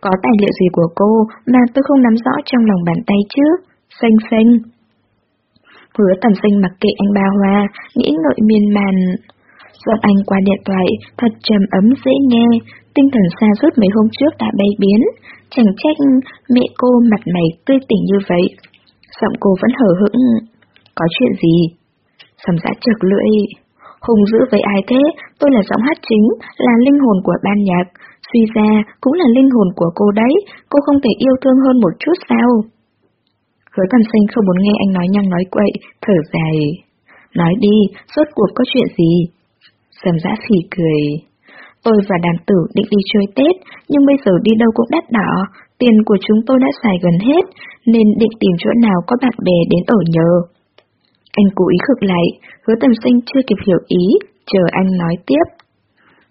Có tài liệu gì của cô mà tôi không nắm rõ trong lòng bàn tay chứ? Xanh xanh. Hứa tầm xanh mặc kệ anh ba hoa, nghĩ ngợi miên man. Giọng anh qua điện thoại, thật trầm ấm dễ nghe, tinh thần xa rút mấy hôm trước đã bay biến. Chẳng trách mẹ cô mặt mày tươi tỉnh như vậy. Giọng cô vẫn hở hững. Có chuyện gì? Sầm giã trực lưỡi. Hùng dữ với ai thế? Tôi là giọng hát chính, là linh hồn của ban nhạc. Suy ra, cũng là linh hồn của cô đấy, cô không thể yêu thương hơn một chút sao? Hứa tầm sinh không muốn nghe anh nói nhăng nói quậy, thở dài. Nói đi, rốt cuộc có chuyện gì? Sầm giã phỉ cười. Tôi và đàn tử định đi chơi Tết, nhưng bây giờ đi đâu cũng đắt đỏ, tiền của chúng tôi đã xài gần hết, nên định tìm chỗ nào có bạn bè đến ở nhờ. Anh cố ý khực lại, hứa tầm sinh chưa kịp hiểu ý, chờ anh nói tiếp.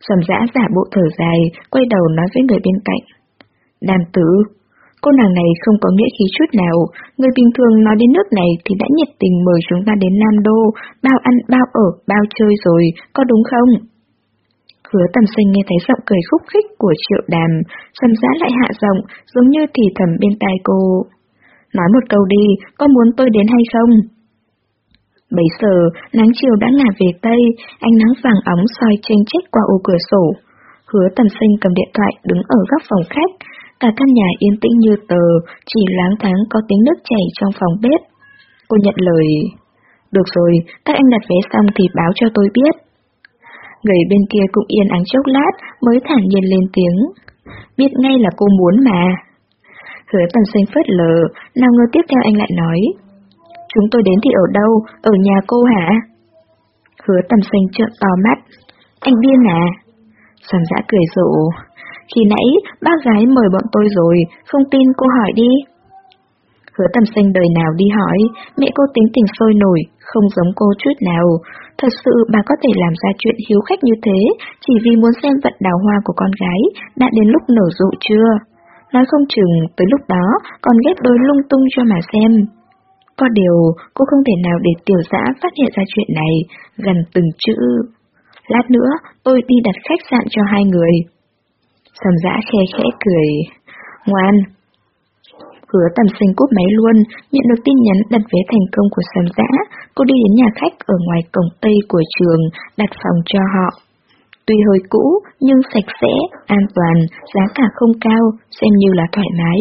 Sầm giã giả bộ thở dài, quay đầu nói với người bên cạnh. Đàm tử, cô nàng này không có nghĩa khí chút nào, người bình thường nói đến nước này thì đã nhiệt tình mời chúng ta đến Nam Đô, bao ăn, bao ở, bao chơi rồi, có đúng không? Hứa tầm sinh nghe thấy giọng cười khúc khích của triệu đàm, sầm giã lại hạ giọng, giống như thì thầm bên tai cô. Nói một câu đi, có muốn tôi đến hay không? Bấy giờ, nắng chiều đã ngả về Tây, ánh nắng vàng óng soi trên chết qua ô cửa sổ. Hứa tầm sinh cầm điện thoại đứng ở góc phòng khách, cả căn nhà yên tĩnh như tờ, chỉ láng tháng có tiếng nước chảy trong phòng bếp. Cô nhận lời, được rồi, các anh đặt vé xong thì báo cho tôi biết. Người bên kia cũng yên ắng chốc lát mới thản nhiên lên tiếng. Biết ngay là cô muốn mà. Hứa tầm sinh phớt lờ, nào ngờ tiếp theo anh lại nói. Chúng tôi đến thì ở đâu, ở nhà cô hả? Hứa tầm xanh trợn to mắt. Anh điên à? Sầm dã cười rộ. Khi nãy, bác gái mời bọn tôi rồi, không tin cô hỏi đi. Hứa tầm xanh đời nào đi hỏi, mẹ cô tính tình sôi nổi, không giống cô chút nào. Thật sự bà có thể làm ra chuyện hiếu khách như thế, chỉ vì muốn xem vận đào hoa của con gái đã đến lúc nở rộ chưa. Nói không chừng tới lúc đó còn ghép đôi lung tung cho mà xem. Có điều, cô không thể nào để tiểu dã phát hiện ra chuyện này, gần từng chữ. Lát nữa, tôi đi đặt khách sạn cho hai người. Sầm dã khe khẽ cười. Ngoan, Hứa tầm sinh cúp máy luôn, nhận được tin nhắn đặt vé thành công của sầm dã, cô đi đến nhà khách ở ngoài cổng Tây của trường, đặt phòng cho họ. Tuy hơi cũ, nhưng sạch sẽ, an toàn, giá cả không cao, xem như là thoải mái.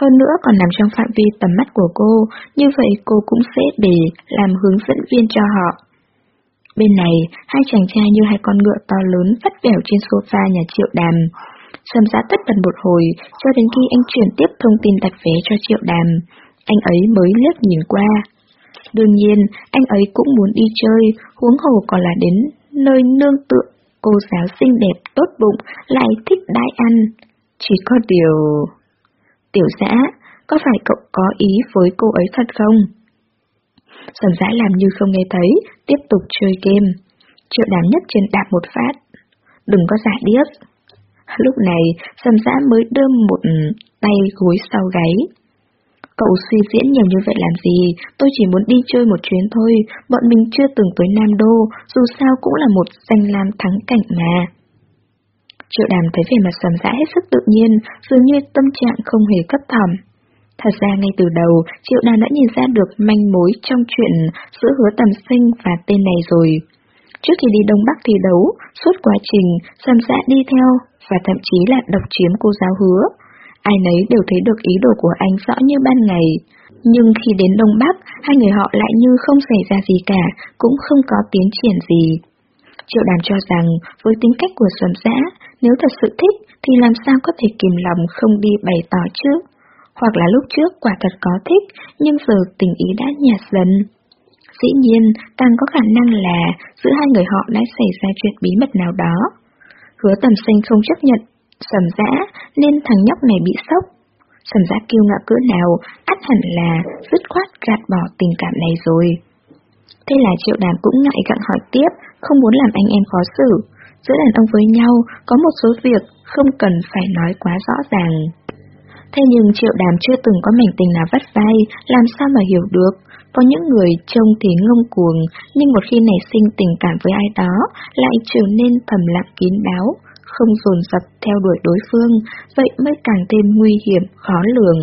Hơn nữa còn nằm trong phạm vi tầm mắt của cô, như vậy cô cũng sẽ để làm hướng dẫn viên cho họ. Bên này, hai chàng trai như hai con ngựa to lớn vắt vẻo trên sofa nhà triệu đàm. Sầm giá tất bật một hồi, cho đến khi anh chuyển tiếp thông tin đặt vé cho triệu đàm, anh ấy mới liếc nhìn qua. Đương nhiên, anh ấy cũng muốn đi chơi, huống hồ còn là đến nơi nương tựa, cô giáo xinh đẹp, tốt bụng, lại thích đãi ăn. Chỉ có điều... Tiểu dã, có phải cậu có ý với cô ấy thật không? Sầm dã làm như không nghe thấy, tiếp tục chơi game. Triệu đám nhất trên đạp một phát. Đừng có giả điếc. Lúc này, Sầm dã mới đưa một tay gối sau gáy. Cậu suy diễn nhiều như vậy làm gì, tôi chỉ muốn đi chơi một chuyến thôi, bọn mình chưa từng tới Nam Đô, dù sao cũng là một danh lam thắng cảnh mà. Triệu đàm thấy vẻ mặt sầm dã hết sức tự nhiên, dường như tâm trạng không hề cấp thỏm. Thật ra ngay từ đầu, Triệu đàm đã nhìn ra được manh mối trong chuyện giữa hứa tầm sinh và tên này rồi. Trước khi đi Đông Bắc thi đấu, suốt quá trình, sầm dã đi theo, và thậm chí là độc chiếm cô giáo hứa. Ai nấy đều thấy được ý đồ của anh rõ như ban ngày. Nhưng khi đến Đông Bắc, hai người họ lại như không xảy ra gì cả, cũng không có tiến triển gì. Triệu đàm cho rằng, với tính cách của Sầm Dã, nếu thật sự thích, thì làm sao có thể kìm lòng không đi bày tỏ trước? Hoặc là lúc trước quả thật có thích, nhưng giờ tình ý đã nhạt dần. Dĩ nhiên, càng có khả năng là giữa hai người họ đã xảy ra chuyện bí mật nào đó. Hứa tầm xanh không chấp nhận, sầm dã, nên thằng nhóc này bị sốc. Sầm dã kêu ngạo cỡ nào, ắt hẳn là dứt khoát gạt bỏ tình cảm này rồi. Thế là triệu đàm cũng ngại gặng hỏi tiếp, không muốn làm anh em khó xử. Giữa đàn ông với nhau, có một số việc không cần phải nói quá rõ ràng. Thế nhưng triệu đàm chưa từng có mảnh tình nào vắt vai, làm sao mà hiểu được. Có những người trông thì ngông cuồng, nhưng một khi nảy sinh tình cảm với ai đó, lại trở nên thầm lặng kín đáo, không dồn dập theo đuổi đối phương, vậy mới càng thêm nguy hiểm, khó lường.